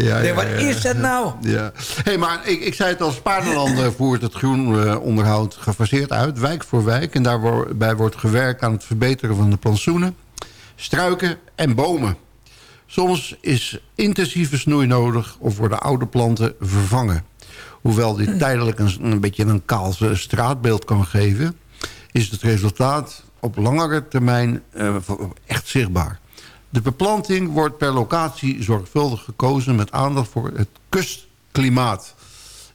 I: Ja,
H: Nee, wat is dat nou?
I: Ja. Hey, maar ik, ik zei het al, Spaarnland eh, voert het groenonderhoud gefaseerd uit, wijk voor wijk. En daarbij wordt gewerkt aan het verbeteren van de plantsoenen, struiken en bomen. Soms is intensieve snoei nodig of worden oude planten vervangen. Hoewel dit tijdelijk een, een beetje een kaal straatbeeld kan geven... is het resultaat op langere termijn eh, echt zichtbaar. De beplanting wordt per locatie zorgvuldig gekozen... met aandacht voor het kustklimaat.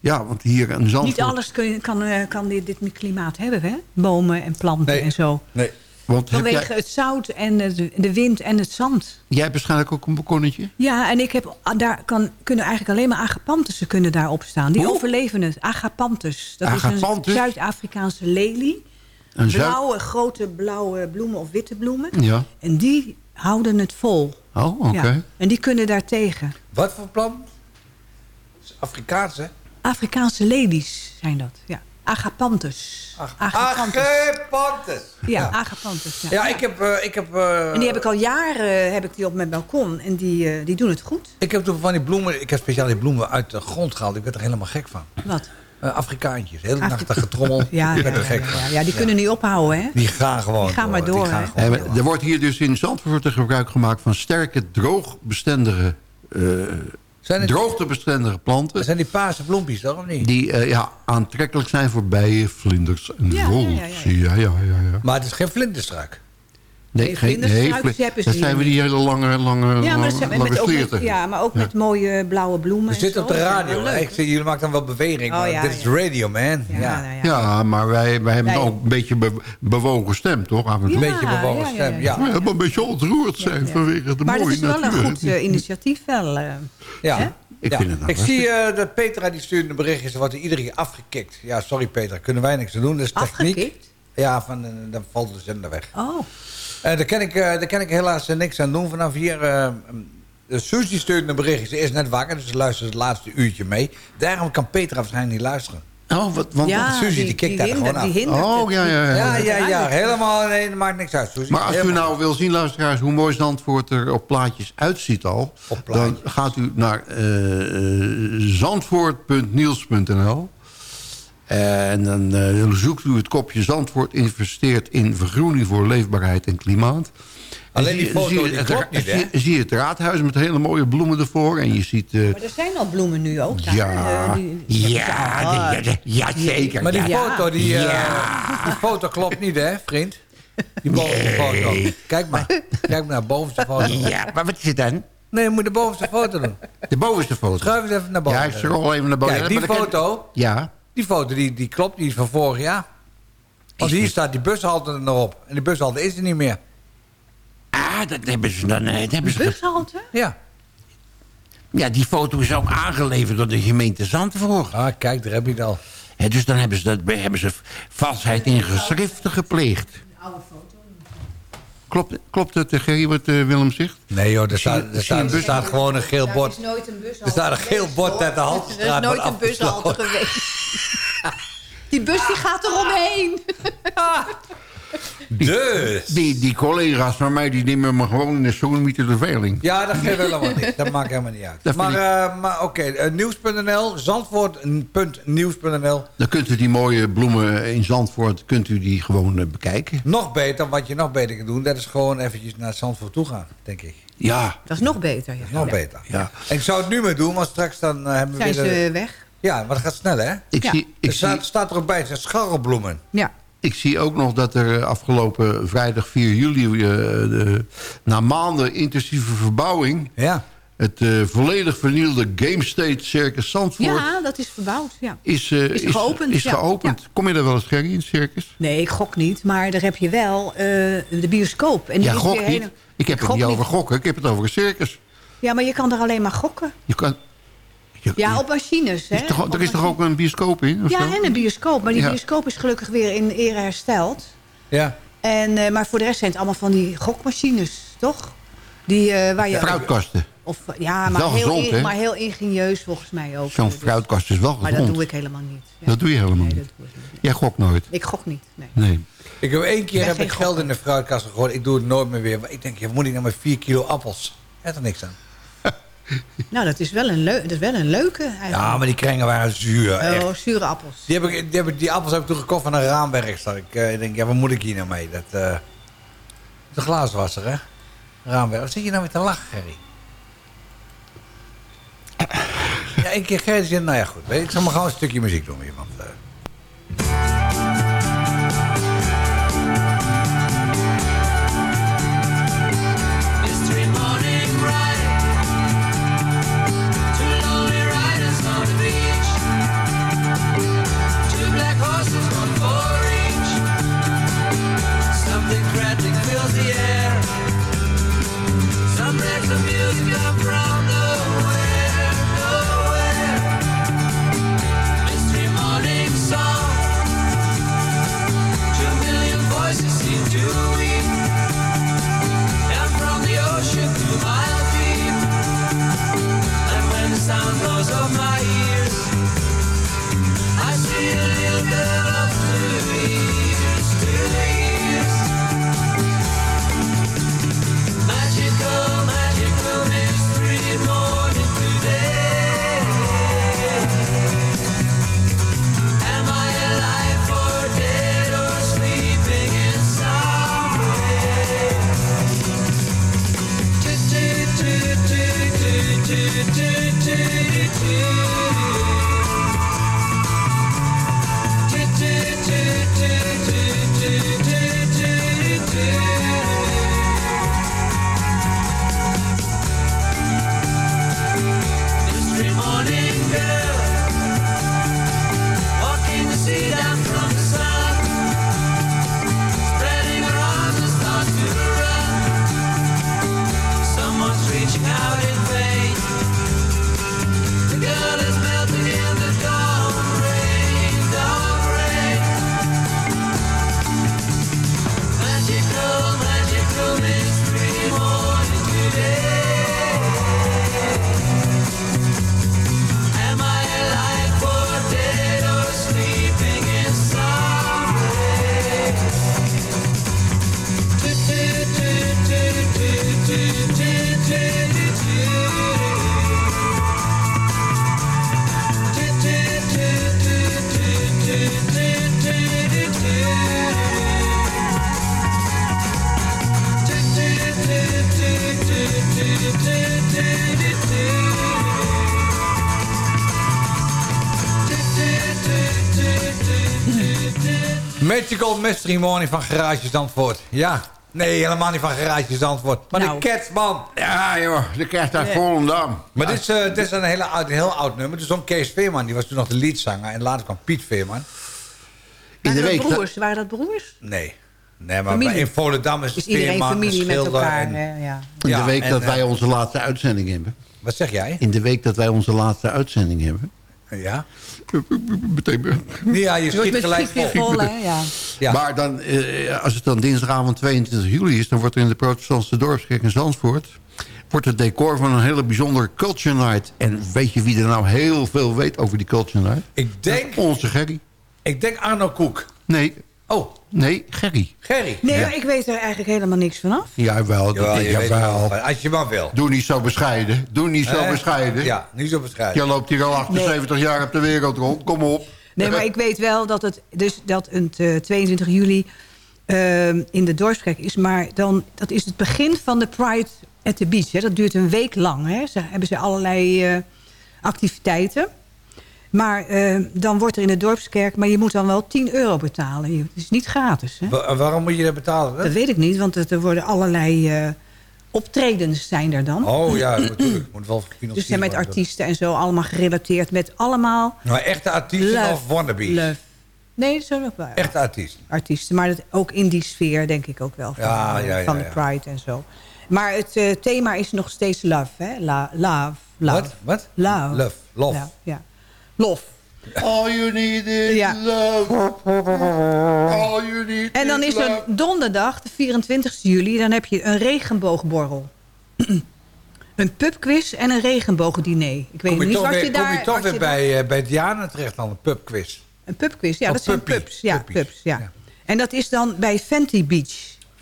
I: Ja, want hier in Zandvoort...
K: Niet alles kun, kan, eh, kan dit, dit klimaat hebben, hè? Bomen en planten en zo.
H: Nee.
I: Want
K: Vanwege
I: jij,
K: het zout en de, de wind en het zand.
I: jij hebt waarschijnlijk ook een balkonnetje?
K: Ja, en ik heb, daar kan, kunnen eigenlijk alleen maar agapantussen kunnen daarop staan. Die
I: Hoe?
K: overleven het. Agapanthus. Dat is een Zuid-Afrikaanse lelie.
I: Een
K: blauwe, grote blauwe bloemen of witte bloemen.
I: Ja.
K: En die houden het vol.
I: Oh, oké.
K: Ja. En die kunnen daar tegen.
H: Wat voor plan? Afrikaans, hè?
K: Afrikaanse lelies zijn dat, ja. Agapanthus. Agapanthus.
H: Agapanthus.
K: Ja, agapanthus. Ja,
H: Ja, ik heb... eh, ik heb eh,
K: En die heb ik al jaren heb ik die op mijn balkon. En die, eh, die doen het goed.
H: Ik heb toen van die bloemen... Ik heb speciaal die bloemen uit de grond gehaald. Ik werd er helemaal gek van.
K: Wat?
H: Eh, Afrikaantjes. Hele
K: Afri-
H: nachtige trommel.
K: Ja, ja, ja, ja, ja, die kunnen niet ophouden, hè?
H: Die gaan gewoon
K: Die gaan maar door,
H: Die gaan
K: hè?
H: gewoon
I: maar er wordt hier dus in Zandvoort gebruik gemaakt van sterke droogbestendige, eh
H: Zijn het-
I: droogtebestendige planten.
H: Dat zijn die paarse bloempjes, toch? Of niet?
I: Die eh, ja, aantrekkelijk zijn voor bijen, vlinders en
K: Ja, ja, ja, ja,
I: ja, ja, ja.
H: Maar het is geen vlinderstruik.
I: Nee, geen,
K: vlinderstruikjes
I: nee, vli-
K: hebben ze
I: dat zijn we die hele lange, lange,
K: Ja, maar,
I: lange,
K: zijn,
I: lange
K: met, ook met, ja, maar ook met mooie blauwe bloemen.
H: We
K: en
H: zitten op de radio. Ik zie, jullie maken dan wel beweging.
K: Oh,
H: maar
K: ja,
H: dit is
K: ja.
H: radio, man. Ja,
K: Ja, nou ja.
I: Ja, maar wij, wij hebben ook een beetje be- bewogen stem, toch? Af en toe.
H: Een beetje bewogen stem.
K: ja.
H: Ja,
I: We hebben een beetje ontroerd zijn
K: ja.
I: vanwege de
K: Maar dat
I: mooie
K: is wel
I: natuur.
K: een goed eh, initiatief wel. eh.
H: ja.
K: Hè?
I: Ik
H: Ja.
I: vind het nou
H: ik zie eh, dat Petra die stuurde een berichtje. Ze wordt er iedere keer afgekikt. Ja, sorry Petra, kunnen wij niks aan doen. Dat is techniek.
K: Afgekikt?
H: Ja, van, dan valt de zender weg.
K: Oh,
H: daar, kan ik, eh, daar kan ik helaas eh, niks aan doen vanaf hier. eh Suzy stuurt een berichtje. Ze is net wakker, dus ze luistert het laatste uurtje mee. Daarom kan Petra waarschijnlijk niet luisteren.
I: Oh, wat, want,
K: ja,
H: Suzy, die kikt daar gewoon af.
K: Die
I: Oh, ja, ja, ja.
H: Ja, ja, ja. Helemaal, nee, dat maakt niks uit. Suzy.
I: Maar als u nou wil zien, luisteraars, hoe mooi Zandvoort er op plaatjes uitziet al... Dan gaat u naar eh zandvoort.niels.nl en dan eh, zoekt u het kopje Zandvoort investeert in vergroening voor leefbaarheid en klimaat.
H: Alleen
I: En
H: die
I: zie-
H: foto,
I: zie je
H: die
I: het
H: klopt niet, hè?
I: zie- Zie je het raadhuis met hele mooie bloemen ervoor. En je ziet... eh,
K: Maar er zijn al bloemen nu ook. daar.
I: ja,
K: Eh, die-
I: ja, ja, ja, ja, zeker.
H: Maar die
I: ja.
H: foto, die, eh, die foto klopt niet, hè, vriend? Die bovenste foto. Kijk maar. Kijk maar naar de bovenste foto.
I: Ja, maar wat is het dan?
H: Nee, je moet de bovenste foto doen.
I: De bovenste foto.
H: Schuif eens even naar boven.
I: Ja, ik scroll even naar boven.
H: Kijk, die foto,
I: Ja.
H: Die foto die, die klopt, die is van vorig jaar. Want hier staat die bushalte er nog op. En die bushalte is er niet meer.
I: Ah, dat hebben ze dan... eh, Dat hebben ze
K: Bushalte?
H: Ja.
I: ja, die foto is ook aangeleverd door de gemeente Zandvoort.
H: Ah, kijk, daar heb je het al.
I: Hè, dus dan hebben ze, dat, hebben ze valsheid in geschriften gepleegd. Klopt, klopt het, Gerry, wat eh, Willem zegt?
H: Nee joh, er staat, er staat, er gewoon een geel bord.
K: is nooit een bushalte
H: Er staat een geel bord uit de
K: Er is nooit een bushalte geweest. Die bus die gaat eromheen.
H: Dus.
I: Die, die collega's van mij, die nemen me gewoon in de sonomieten de veiling.
H: Ja, dat geeft helemaal niet. Dat maakt helemaal niet uit.
I: Dat
H: maar eh, maar oké, eh, nieuws.nl, zandvoort.nieuws.nl.
I: Dan kunt u die mooie bloemen in Zandvoort kunt u die gewoon eh, bekijken.
H: Nog beter, wat je nog beter kan doen, dat is gewoon eventjes naar Zandvoort toe gaan, denk ik.
I: Ja,
K: Dat is nog beter. Ja.
H: Nog beter.
I: ja.
H: En ik zou het nu meer doen, want straks dan hebben we
K: Zijn
H: weer... de-
K: ze weg?
H: Ja, maar dat gaat snel, hè?
I: Ik,
K: Ja.
I: zie, ik,
H: Er staat,
I: zie,
H: staat er ook bij, het zijn scharrelbloemen.
K: Ja.
I: Ik zie ook nog dat er eh, afgelopen vrijdag 4 juli... eh, de, na maanden intensieve verbouwing...
H: Ja.
I: het eh, volledig vernielde Game State Circus Zandvoort...
K: ja, dat is verbouwd. Ja.
I: is, eh,
K: Is geopend,
I: Is
K: ja.
I: geopend. Kom je daar wel eens, Gerry, in circus?
K: Nee, ik gok niet. Maar daar heb je wel eh, de bioscoop. En die
I: Ja,
K: is
I: gok niet.
K: hele-
I: Ik heb het
K: gok
I: niet over gokken, ik heb het over een circus.
K: Ja, maar je kan er alleen maar gokken.
I: Je kan,
K: Ja, op machines. Hè?
I: is toch,
K: Op
I: er is toch ook een bioscoop in? of
K: Ja,
I: zo?
K: en een bioscoop. Maar die
I: Ja.
K: bioscoop is gelukkig weer in ere hersteld.
H: Ja.
K: En, eh, maar voor de rest zijn het allemaal van die gokmachines, toch? Die, eh, waar je
I: Fruitkasten.
K: Of, ja, maar heel,
I: gezond,
K: in-
I: hè?
K: maar heel ingenieus volgens mij ook.
I: Zo'n
K: Dus-
I: fruitkast is wel
K: Maar
I: gezond.
K: dat doe ik helemaal niet. Ja.
I: Dat doe je helemaal
K: Nee,
I: niet.
K: dat doe ik niet.
I: Jij gokt nooit.
K: Ik gok niet, nee.
I: Nee.
H: Ik heb één keer heb ik geld in de fruitkast gegooid. Ik doe het nooit meer weer. Maar ik denk, ja, moet ik nou met 4 kilo appels? Er is er niks aan.
K: Nou, dat is wel een, leu dat is wel een leuke eigenlijk.
H: Ja, maar die krengen waren zuur. echt.
K: Oh, zure appels.
H: Die, heb ik, die, heb ik, die appels heb ik toen gekocht van een raamwerkster. Ik eh, denk, ja, wat moet ik hier nou mee? Dat is een glazenwasser, hè? Raamwerk. Wat zit je nou met te lachen, Gerry? Ja, één keer Gerry nou ja, goed. weet je, Ik zal maar gewoon een stukje muziek doen weer. Want, eh,
L: Mystery Morning
H: van Garage Zandvoort. Ja. Nee, helemaal niet van Garage Zandvoort. Maar
I: Nou.
H: de Cats, man.
I: Ja, joh. De kerst uit Volendam.
H: Maar dit is, eh, dit is een, hele oud, een heel oud nummer. Dus zo'n Kees Veerman, die was toen nog de leadzanger. En later kwam Piet Veerman.
K: Waren dat broers? Waren dat broers?
H: Nee. Nee, maar
K: Familie.
H: in Volendam is
K: Is iedereen
H: Veerman,
K: familie met elkaar?
H: en-
K: ja.
I: In de week
H: en,
I: dat
H: eh,
I: wij onze laatste uitzending hebben.
H: Wat zeg jij?
I: In de week dat wij onze laatste uitzending hebben.
H: Ja.
I: Meteen.
H: Ja, je schiet gelijk vol.
K: vol, hè? Ja.
H: Ja.
I: Maar dan, eh, als het dan dinsdagavond 22 juli is... dan wordt er in de protestantse dorpskerk in Zandvoort... wordt het decor van een hele bijzondere Culture Night. En weet je wie er nou heel veel weet over die Culture Night?
H: Ik denk,
I: Onze Gerry.
H: ik denk Arno Koek.
I: Nee.
H: Oh,
I: Nee, Gerry.
H: Gerry.
K: Nee,
I: Ja.
K: ik weet er eigenlijk helemaal niks vanaf.
I: Jawel,
H: Jawel, je
I: jawel.
H: wel. Als je maar wil.
I: Doe niet zo bescheiden. Doe niet zo bescheiden.
H: Ja, niet zo bescheiden.
I: Je loopt hier al 78 jaar op de wereld rond. Kom op.
K: Nee, maar ik weet wel dat het, dus dat het eh, 22 juli eh, in de dorpskerk is. Maar dan, dat is het begin van de Pride at the Beach. Hè. Dat duurt een week lang. Hè. Ze hebben ze allerlei eh, activiteiten. Maar eh, dan wordt er in de dorpskerk... maar je moet dan wel 10 euro betalen. Het is niet gratis. Hè.
H: Wa- waarom moet je dat betalen?
K: Dat weet ik niet, want er worden allerlei eh, optredens zijn er dan.
H: Oh ja, natuurlijk. Moet wel gefinancierd
K: Dus zijn met artiesten en zo allemaal gerelateerd met allemaal...
H: Nou, echte artiesten
K: Love.
H: of wannabes?
K: Love. Nee, dat zijn ook wel
H: Echte artiesten.
K: artiesten. Maar dat, ook in die sfeer denk ik ook wel van,
H: Ja, ja, ja,
K: van de Pride en zo. Maar het eh, thema is nog steeds love. Hè? La, love, love.
H: Wat? Wat?
K: Love.
H: Love. Love.
K: Ja, ja. Lof.
I: All you need is
K: Ja.
I: love. All you need
K: En dan is er donderdag, de 24 juli... dan heb je een regenboogborrel. een pubquiz en een regenboogdiner. Ik weet
H: Kom
K: niet wat
H: weer,
K: je
H: kom
K: daar...
H: je toch weer bij, eh, bij Diana terecht dan, een pubquiz.
K: Een pubquiz, ja, dat zijn pubs. Ja,
H: Puppies.
K: pubs, ja.
H: Ja.
K: En dat is dan bij Fenty Beach.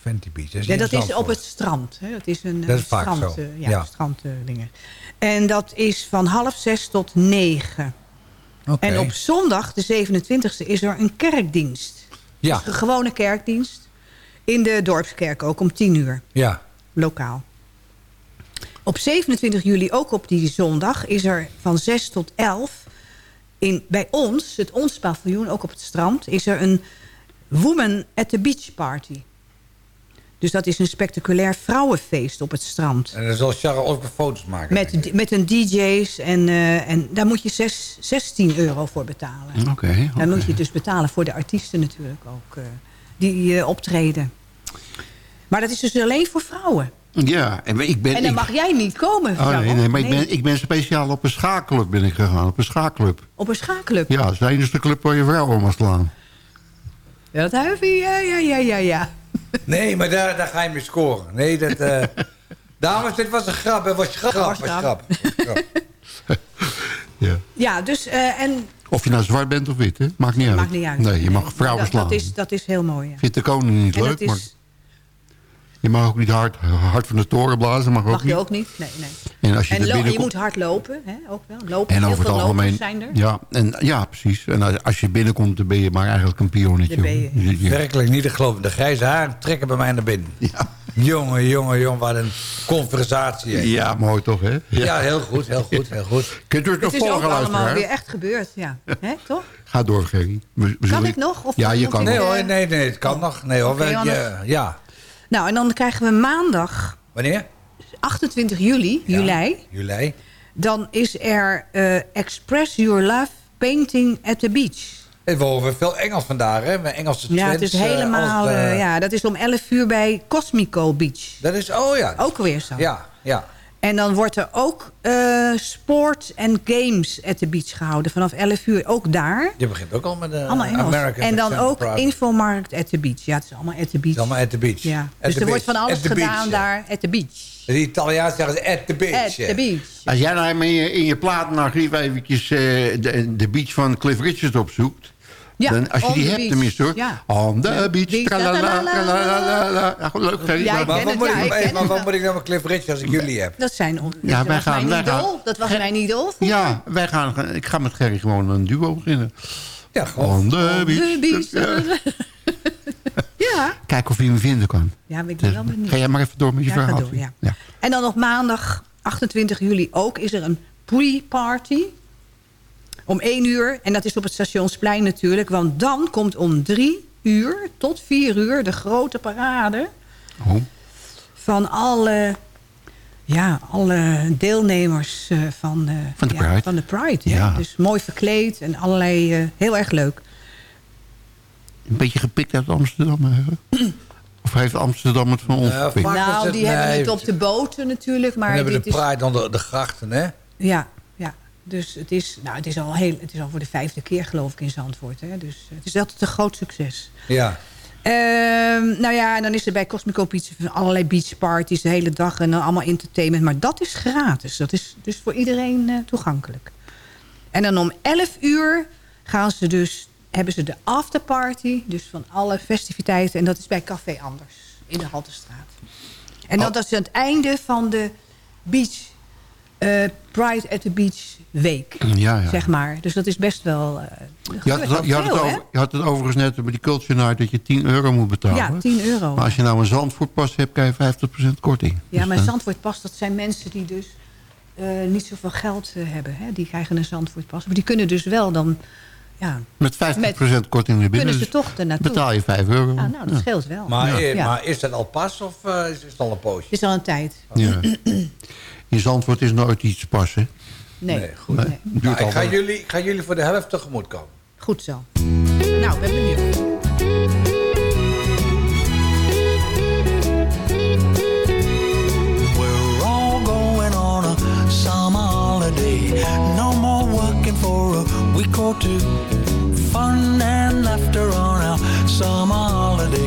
H: Fenty Beach. Dat is,
K: Ja, dat is op het strand. Hè? Dat is een
H: Dat is vaak
K: strand,
H: zo.
K: eh, ja,
H: Ja.
K: stranddingen. en dat is van half zes tot negen. En op zondag, de 27e, is er een kerkdienst.
H: Ja,
K: Een gewone kerkdienst. In de dorpskerk ook, om 10 uur.
H: ja.
K: Lokaal. Op 27 juli, ook op die zondag, is er van 6 tot 11... In, bij ons, het ons paviljoen, ook op het strand... is er een Woman at the Beach Party. Dus dat is een spectaculair vrouwenfeest op het strand.
H: En dan zal Charles ook foto's maken.
K: Met, met een DJ's en, eh, en daar moet je zes, 16 euro voor betalen.
I: Oké.
K: Dan moet je dus betalen voor de artiesten natuurlijk ook. eh, die eh, optreden. Maar dat is dus alleen voor vrouwen.
I: Ja, en ik ben...
K: En dan
I: ik-
K: mag jij niet komen.
I: Oh, nee, nee, maar ik ben, ik ben speciaal op een schaakclub ben ik gegaan. Op een schaakclub.
K: Op een schaakclub.
I: Ja, dat is de enige club waar je vrouwen mag slaan.
K: Ja, dat huiven, ja, ja, ja, ja, ja.
H: Nee, maar daar, daar ga je mee scoren. Nee, dat... eh dames, dit was een grap. Het was grap.
K: Was
H: Was
K: grap.
I: Ja.
K: Ja, dus... eh, en
I: Of je nou zwart bent of wit, hè? Maakt niet uit.
K: maakt niet uit.
I: Nee, je mag vrouwen
K: dat,
I: slaan.
K: dat, is, dat is heel mooi, ja.
I: Vindt de koning niet
K: En
I: leuk,
K: dat is,
I: maar je mag ook niet hard, hard van de toren blazen. Mag ook
K: mag je
I: niet.
K: ook niet? Nee, nee.
I: En als je
K: En
I: er
K: je moet hard lopen, hè, ook wel. Lopen,
I: En over het algemeen...
K: zijn er.
I: Ja, en, ja, precies. En als- je binnenkomt, dan ben je maar eigenlijk een pionnetje.
K: Dan ben je.
I: Ja.
H: Werkelijk niet te geloven. De grijze haren trekken bij mij naar binnen.
I: Ja.
H: Jongen, jongen, jongen. Wat een conversatie. hè.
I: Ja, mooi toch, hè?
H: Ja, heel goed, heel goed, heel goed.
I: Kunt u het nog
K: Het is ook
I: volgen,
K: allemaal weer echt gebeurd, ja. Hè, toch?
I: Ga door, Gerry. We- we
K: Kan
I: zullen-
K: ik nog? Of
I: ja, je kan
H: Nee
I: nog.
K: eh,
H: hoor, nee, nee, het kan nog. Nee hoor, we- ja.
K: Nou, en dan krijgen we maandag,
H: Wanneer?
K: 28 juli, juli...
H: Juli.
K: dan is er eh, Express Your Love Painting at the Beach.
H: We horen veel Engels vandaag, hè? Met Engelse
K: Ja, het is
H: eh,
K: helemaal...
H: eh,
K: ja, dat is om 11 uur bij Cosmico Beach.
H: Dat is, oh ja.
K: Ook weer zo.
H: Ja, ja.
K: En dan wordt er ook eh sport en games at the beach gehouden. Vanaf 11 uur, ook daar.
H: Je begint ook al met de
K: Allemaal Engels.
H: American
K: en dan ook infomarkt at the beach. Ja, het is allemaal at the beach.
H: Het is allemaal at the beach.
K: Ja.
H: At
K: Dus
H: the
K: er wordt van alles gedaan
H: beach, ja.
K: daar at the beach.
H: De Italiaans zeggen ze at the beach.
K: At the beach.
I: Als jij nou in je, in je platenarchief eventjes eh, de, de beach van Cliff Richard opzoekt...
K: Ja,
I: dan, als je die hebt
K: beach.
I: tenminste hoor.
K: Ja.
I: On the beach,
K: Beach,
I: tralala,
K: tralalala.
I: Ja, goed, leuk, Gerry.
K: Ja,
I: maar-
H: wat
K: het,
H: moet
K: ja,
H: ik, maar maar wat
K: het.
H: moet ik nou met Cliff Richard als ik jullie heb?
K: Dat, zijn, on-
I: Ja,
K: dat
I: wij
K: was
I: gaan- wij
K: Dat was mijn idool.
I: Ja, wij gaan, ik ga met Gerry gewoon een duo beginnen.
H: Ja, gewoon.
I: On the
K: The
I: beach.
K: Ja.
I: Kijk of hij me vinden kan.
K: Ja, maar ik ben wel benieuwd.
I: Ga jij maar even door met je
K: Ja,
I: verhaal.
K: door, ja. En dan nog maandag 28 juli ook is er een pre-party. Om 1 uur. En dat is op het Stationsplein natuurlijk. Want dan komt om 3 uur tot 4 uur de grote parade.
I: Oh.
K: Van alle, ja, alle deelnemers eh, van, eh,
I: Van de
K: ja,
I: Pride.
K: Van de Pride ja.
I: Ja.
K: Dus mooi verkleed en allerlei... eh, heel erg leuk.
I: Een beetje gepikt uit Amsterdam eigenlijk. Of heeft Amsterdam het van ons
H: Ja,
I: gepikt?
K: nou, die hebben het op de boten natuurlijk.
H: Maar hebben
K: dit
H: de
K: is,
H: Pride onder de grachten, hè?
K: Ja. Dus het is, nou, het, is al heel, het is al voor de vijfde keer geloof ik in Zandvoort. Hè? Dus eh, het is altijd een groot succes.
H: Ja.
K: Ehm, nou ja, en dan is er bij Cosmico van allerlei beachparties de hele dag. En dan allemaal entertainment. Maar dat is gratis. Dat is dus voor iedereen eh, toegankelijk. En dan om 11 uur gaan ze dus, hebben ze de afterparty. Dus van alle festiviteiten. En dat is bij Café Anders in de Haltestraat. En
H: Oh.
K: dat is het einde van de Beach eh, Pride at the Beach week.
I: Ja, ja.
K: Zeg maar. Dus dat is best wel... eh, er
I: Je had, het,
K: wel
I: je, had het
K: veel,
I: over, je had het overigens net bij die Culture Night dat je 10 euro moet betalen.
K: Ja, 10 euro.
I: Maar als je nou een Zandvoortpas hebt, krijg je 50% korting.
K: Ja,
I: Dus,
K: maar
I: eh,
K: Zandvoortpas, dat zijn mensen die dus eh, niet zoveel geld eh, hebben. Hè? Die krijgen een Zandvoortpas. Maar die kunnen dus wel dan... Ja,
I: Met 50% korting naar binnen.
K: kunnen ze
I: dus
K: toch ernaartoe.
I: betaal je 5 euro.
K: Ah, nou, dat
I: Ja.
K: scheelt wel.
H: Maar,
I: Ja.
K: Ja.
H: maar is dat al pas of eh, is het al een poosje?
K: Het is al een tijd.
I: Ja. In Zandvoort is nooit iets pas, hè?
K: Nee,
H: Nee, goed.
K: Nee.
I: Duurt
H: Nou, ik, ga jullie, ik ga jullie voor de helft tegemoet komen.
K: Goed zo. Nou, ben benieuwd.
N: We're all going on a summer holiday. No more working for a week or two. Fun and laughter on our summer holiday.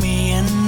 N: Me and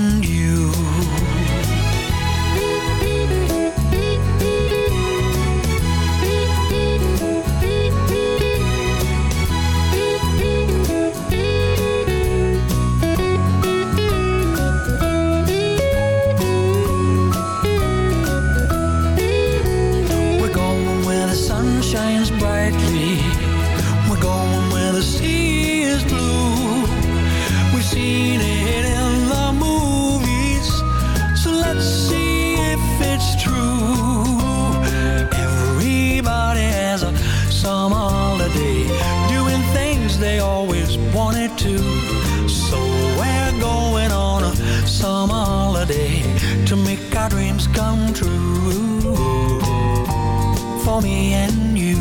N: for me and you.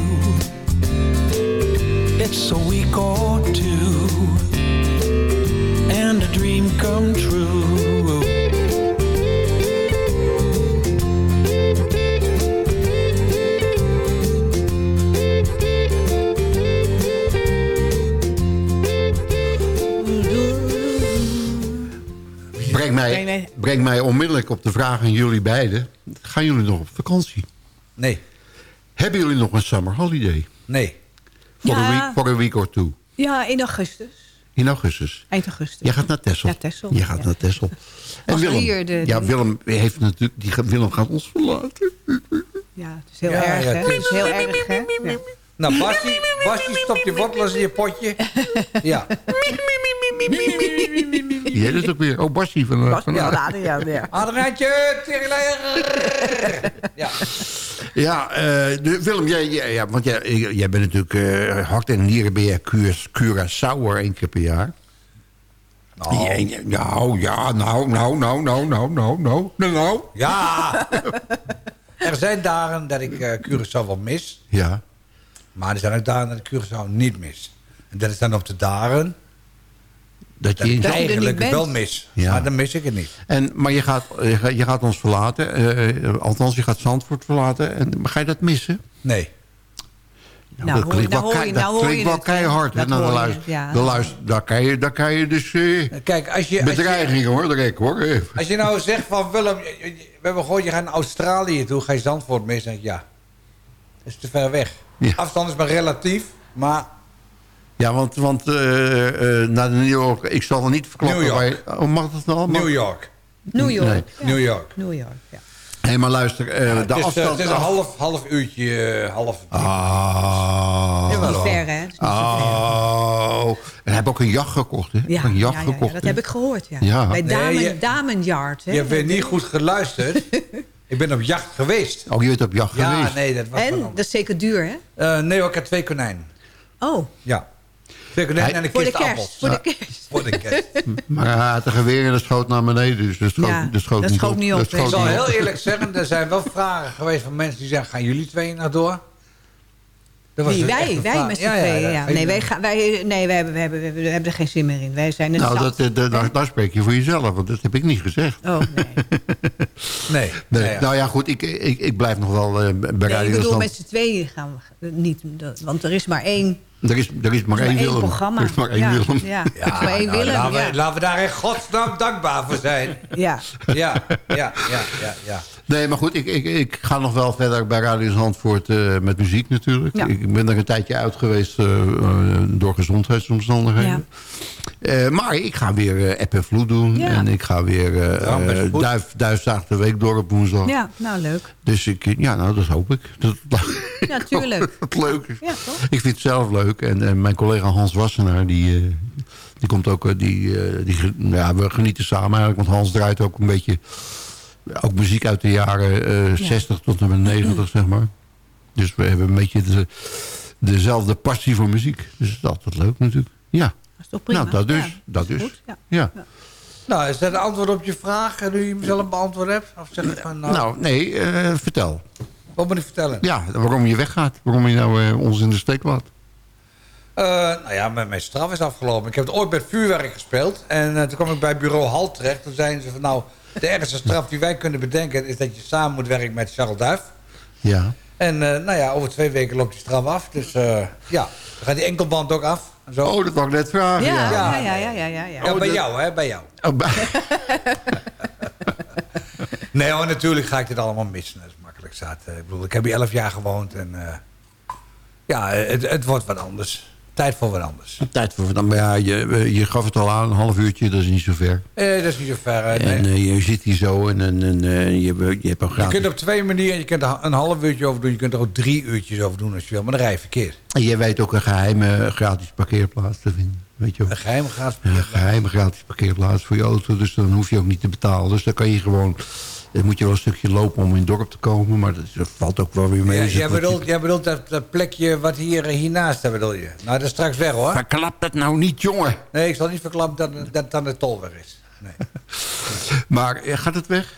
N: It's a week or two, and a dream come true.
I: Breng mij,
K: Breng mij-
I: breng mij onmiddellijk op de vraag aan jullie beiden. Gaan jullie nog op vakantie?
H: Nee.
I: Hebben jullie nog een summer holiday?
H: Nee.
I: Voor,
K: Ja.
I: een, week, voor een week of two?
K: Ja, in augustus.
I: In augustus?
K: Eind augustus.
I: Jij gaat naar Texel.
K: Ja, Texel.
I: Je gaat
K: Ja.
I: naar Texel. En Willem,
K: hier de-
I: ja, Willem, heeft natuurlijk, die, gaat- Willem gaat ons verlaten.
K: Ja, het is heel
H: Ja,
K: erg,
H: ja,
K: hè?
H: het is
K: heel erg, hè?
H: Nou, Bassie, Bassie stop je wortels in je potje. Ja.
I: Ja, dat is ook weer... Oh, Bassie van...
K: Bas,
I: van
K: ja, ja, ja.
H: Ja.
I: Ja, eh, de, Willem, jij, jij- ja, want jij, jij bent natuurlijk eh, hart en nieren ben jij Cura- Curaçaoer één keer per jaar.
H: Nou.
I: Ja, nou, ja, nou, nou, nou, nou, nou, nou, nou, nou, nou.
H: Ja. Er zijn dagen dat ik eh Curaçao wel mis.
I: Ja.
H: Maar er zijn ook dagen dat ik Curaçao niet mis. En dat is dan op de dagen
I: Dat
H: dat
I: je
H: ik
I: in-
H: het eigenlijk wel mis.
I: Ja.
H: Maar dan mis ik het niet.
I: En, maar je gaat, je gaat, je gaat ons verlaten. eh, eh, althans, je gaat Zandvoort verlaten. En, maar ga je dat missen?
H: Nee.
K: Nou,
I: dat
K: hoor-
I: klinkt wel,
K: nou hoor
I: kei-
K: je-
I: dat
K: nou hoor
I: klinkt
K: je
I: wel
K: hè?
I: keihard.
K: Dat
I: naar de
K: hoor je
I: luister,
K: het, ja.
I: de luister, daar, kan je, daar kan je dus... eh,
H: Kijk, als je, als je,
I: bedreigingen hoor, direct hoor. Eh,
H: als je nou zegt van Willem, we hebben gehoord, je gaat naar Australië toe, ga je Zandvoort mis? Dan denk ik, ja, dat is te ver weg.
I: Ja.
H: Afstand is maar relatief, maar
I: Ja, want, want eh, eh, naar de New York... Ik zal er niet verklappen...
H: New York.
I: waar je- oh, mag dat wel? Mag-
H: New York.
K: New York.
I: Nee.
K: ja.
H: New York.
K: New York, ja.
I: Hé, maar luister, eh,
H: het,
I: de
H: is,
I: afstand...
H: het is een half, half uurtje, half...
I: Ah.
K: Dat is niet ver, hè? Dat is niet zo ver.
I: Oh. En heb ook een jacht gekocht, hè?
K: Ja,
I: een jacht
K: ja, ja, ja,
I: gekocht.
K: dat heb ik gehoord, ja.
I: Ja.
K: Bij
H: Nee,
K: Damen,
H: je-
K: Damenyard. Hè?
H: Je hebt weer niet goed geluisterd. ik ben op jacht geweest.
I: Oh, je bent op jacht
H: Ja,
I: geweest.
H: nee, dat was
K: En? Dat is zeker duur, hè?
H: Eh, nee ik heb twee konijnen.
K: Oh,
H: Ja. Twee konijnen
I: Hij-
H: en een
K: voor de
H: kist
K: kerst.
H: appels.
K: Voor
H: Ja,
K: de kerst.
H: Voor de kerst.
I: Maar hij had een geweer en dat schoot naar beneden. Dus dat schoot,
K: Ja,
I: dat schoot
K: dat
I: niet
K: schoot
I: op.
K: niet op,
I: Dat.
H: Ik
I: schoot
H: zal
I: niet op.
H: heel eerlijk zeggen, er zijn wel vragen geweest van mensen die zeggen, gaan jullie twee nou door? Dat was
K: Wie,
H: dus
K: wij, wij met z'n
H: Ja, ja,
K: tweeën,
H: ja.
K: ja. Nee, wij, gaan, wij, nee wij, hebben, we hebben, we hebben er geen zin meer in. Wij zijn er
I: Nou, dat, dat, dat- daar spreek je voor jezelf, want dat heb ik niet gezegd.
K: Oh, nee.
H: Nee.
I: Nee.
H: nee, ja.
I: Nou ja, goed, ik, ik, ik blijf nog wel eh bij
K: nee ik bedoel, met z'n tweeën gaan we niet. dat- Want er is maar één,
I: Er is, er is maar één Willem.
K: programma.
I: Er is maar één
K: ja,
I: Willem.
K: Ja, maar één
H: nou,
K: Willem.
H: laten, we,
K: ja.
H: laten we daar in godsnaam dankbaar voor zijn.
K: ja.
H: Ja, ja, ja, ja, ja.
I: Nee, maar goed, ik, ik, ik ga nog wel verder bij Radio Zandvoort eh, met muziek natuurlijk.
K: Ja.
I: Ik ben er een tijdje uit geweest eh, eh, door gezondheidsomstandigheden. Eh, maar ik ga weer eh, app en vloed doen.
K: Ja.
I: En ik ga weer
H: Ja,
I: duif, duifzaag de week door op woensdag.
K: ja, nou leuk.
I: Dus ik, ja, nou, dat hoop ik. Dat,
K: Ja, tuurlijk.
I: dat het leuk is.
K: Ja, toch?
I: Ik vind het zelf leuk. En, en mijn collega Hans Wassenaar, die, eh, die komt ook... Die, eh, die, ja, we genieten samen eigenlijk. Want Hans draait ook een beetje... Ook muziek uit de jaren eh 60 tot en met 90, zeg maar. Dus we hebben een beetje de, dezelfde passie voor muziek. Dus dat is altijd leuk natuurlijk. Ja,
K: Dat is toch prima.
I: nou dat dus.
K: Ja,
I: dat dus.
K: goed, ja.
I: Ja.
H: Nou, is dat een antwoord op je vraag, eh, nu je hem zelf beantwoord hebt? Of zeg je van, nou,
I: Nou, nee, eh, vertel.
H: wat moet ik vertellen?
I: Ja, waarom je weggaat. Waarom je nou eh, ons in de steek laat.
H: Eh, nou ja, mijn, mijn straf is afgelopen. Ik heb het ooit met vuurwerk gespeeld. En eh, toen kwam ik bij bureau Halt terecht. Toen zeiden ze van, nou, de ergste straf die wij kunnen bedenken... is dat je samen moet werken met Charles Duif.
I: Ja.
H: En eh, nou ja, over twee weken loopt die straf af. Dus eh, ja, dan gaat die enkelband ook af. Zo.
I: Oh, dat wou ik net vragen.
K: Ja,
I: Ja.
K: ja, ja, ja, ja, ja, ja.
H: Ja,
I: oh,
H: bij
I: dat-
H: jou, hè, bij jou.
I: Oh, bij-
H: Nee hoor, natuurlijk ga ik dit allemaal missen. Dat is makkelijk zat. Eh, Ik bedoel, ik heb hier elf jaar gewoond. En eh, ja, het, het wordt wat anders. Tijd voor wat anders.
I: Tijd voor dan, maar ja, je, je gaf het al aan, een half uurtje, dat is niet zo ver.
H: Eh, dat is niet zo ver. eh, nee.
I: En eh, je zit hier zo en, en, en eh, je, je hebt een
H: Je
I: gratis...
H: kunt op twee manieren, je kunt er een half uurtje over doen. Je kunt er ook drie uurtjes over doen als je wil. Maar dan rij je verkeerd.
I: En je weet ook een geheime gratis parkeerplaats te vinden. Weet je wel.
H: Een geheim gaat
I: Een geheime gratis parkeerplaats voor je auto. Dus dan hoef je ook niet te betalen. Dus dan kan je gewoon... Dan moet je wel een stukje lopen om in het dorp te komen. Maar dat, dat valt ook wel weer mee.
H: Ja,
I: Dus
H: jij, bedoelt, jij bedoelt dat, dat plekje wat hier, eh, hiernaast dat bedoel je? Nou, dat is straks weg hoor.
I: Verklap dat nou niet, jongen.
H: Nee, ik zal niet verklappen dat, dat het aan de tolweg is. Nee.
I: Maar eh, gaat het weg?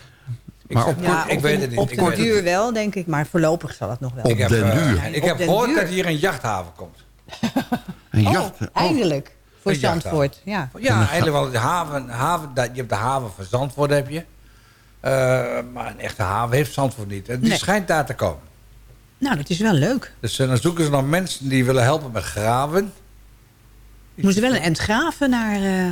H: Ik,
I: Maar op,
K: Ja,
H: ik weet het niet.
K: Op
H: het
K: duur wel, denk ik. Maar voorlopig zal het nog wel.
I: Op
H: Ik heb,
I: den
H: eh,
I: duur.
H: ik
K: Op
H: heb
K: den
H: gehoord
K: duur.
H: dat hier een jachthaven komt.
I: een
K: Oh,
I: jacht. oh,
K: eindelijk. Voor. Zandvoort. Ja.
H: Ja, eigenlijk wel. De haven, haven, dat, je hebt de haven van Zandvoort heb je. Eh, maar een echte haven heeft Zandvoort niet. En die
K: Nee.
H: schijnt daar te komen.
K: Nou, dat is wel leuk.
H: Dus eh, dan zoeken ze nog mensen die willen helpen met graven.
K: Moeten wel een end graven naar... eh,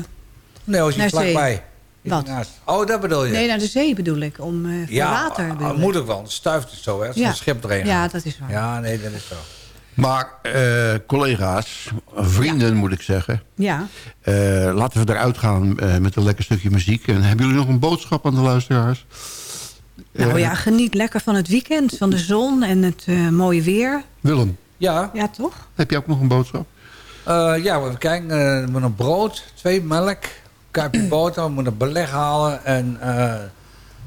H: Nee, als je vlakbij.
K: Wat?
H: naast. Oh, dat bedoel je?
K: Nee, naar de zee bedoel ik. Om voor
H: ja,
K: water.
H: ah,
K: bedoel ik.
H: moet ook wel. Dan stuift het zo, hè. Als
K: Ja.
H: een schip erheen
K: Ja, dat is waar.
H: Ja, nee, dat is zo.
I: Maar eh, collega's, vrienden moet ik zeggen.
K: Ja.
I: Eh, laten we eruit gaan eh, met een lekker stukje muziek. En hebben jullie nog een boodschap aan de luisteraars?
K: Nou ja, geniet lekker van het weekend. Van de zon en het eh, mooie weer.
I: Willem.
O: Ja.
K: Ja, toch?
I: Heb je ook nog een boodschap?
O: Eh, ja, even kijken. moet een brood, twee melk, kuipje boter, we moeten een beleg halen. En eh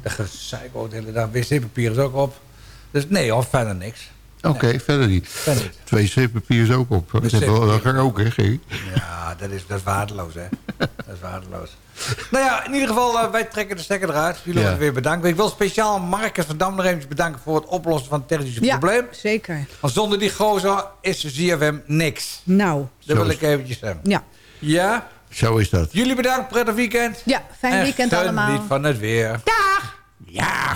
O: de gezeik ook de hele dag. wc-papier is ook op. Dus nee hoor, verder niks.
I: Oké, verder niet.
O: Verder niet.
I: Twee zeepapier is ook op. Dat wel wel gerookt, hè, G?
O: Ja, dat is, dat is waardeloos, hè. dat is waardeloos. Nou ja, in ieder geval, eh, wij trekken de stekker eruit. Jullie
K: Ja.
O: weer bedankt. Ik wil speciaal Marcus van Dam nog even bedanken voor het oplossen van het technische
K: Ja,
O: probleem.
K: zeker.
O: Want zonder die gozer is ZFM niks.
K: Nou.
O: Dat wil ik eventjes hebben.
K: Ja.
O: Ja?
I: Zo is dat.
O: Jullie bedankt, prettig weekend.
K: Ja, fijn
O: En
K: weekend allemaal.
O: geniet van het weer.
K: Dag!
O: Ja!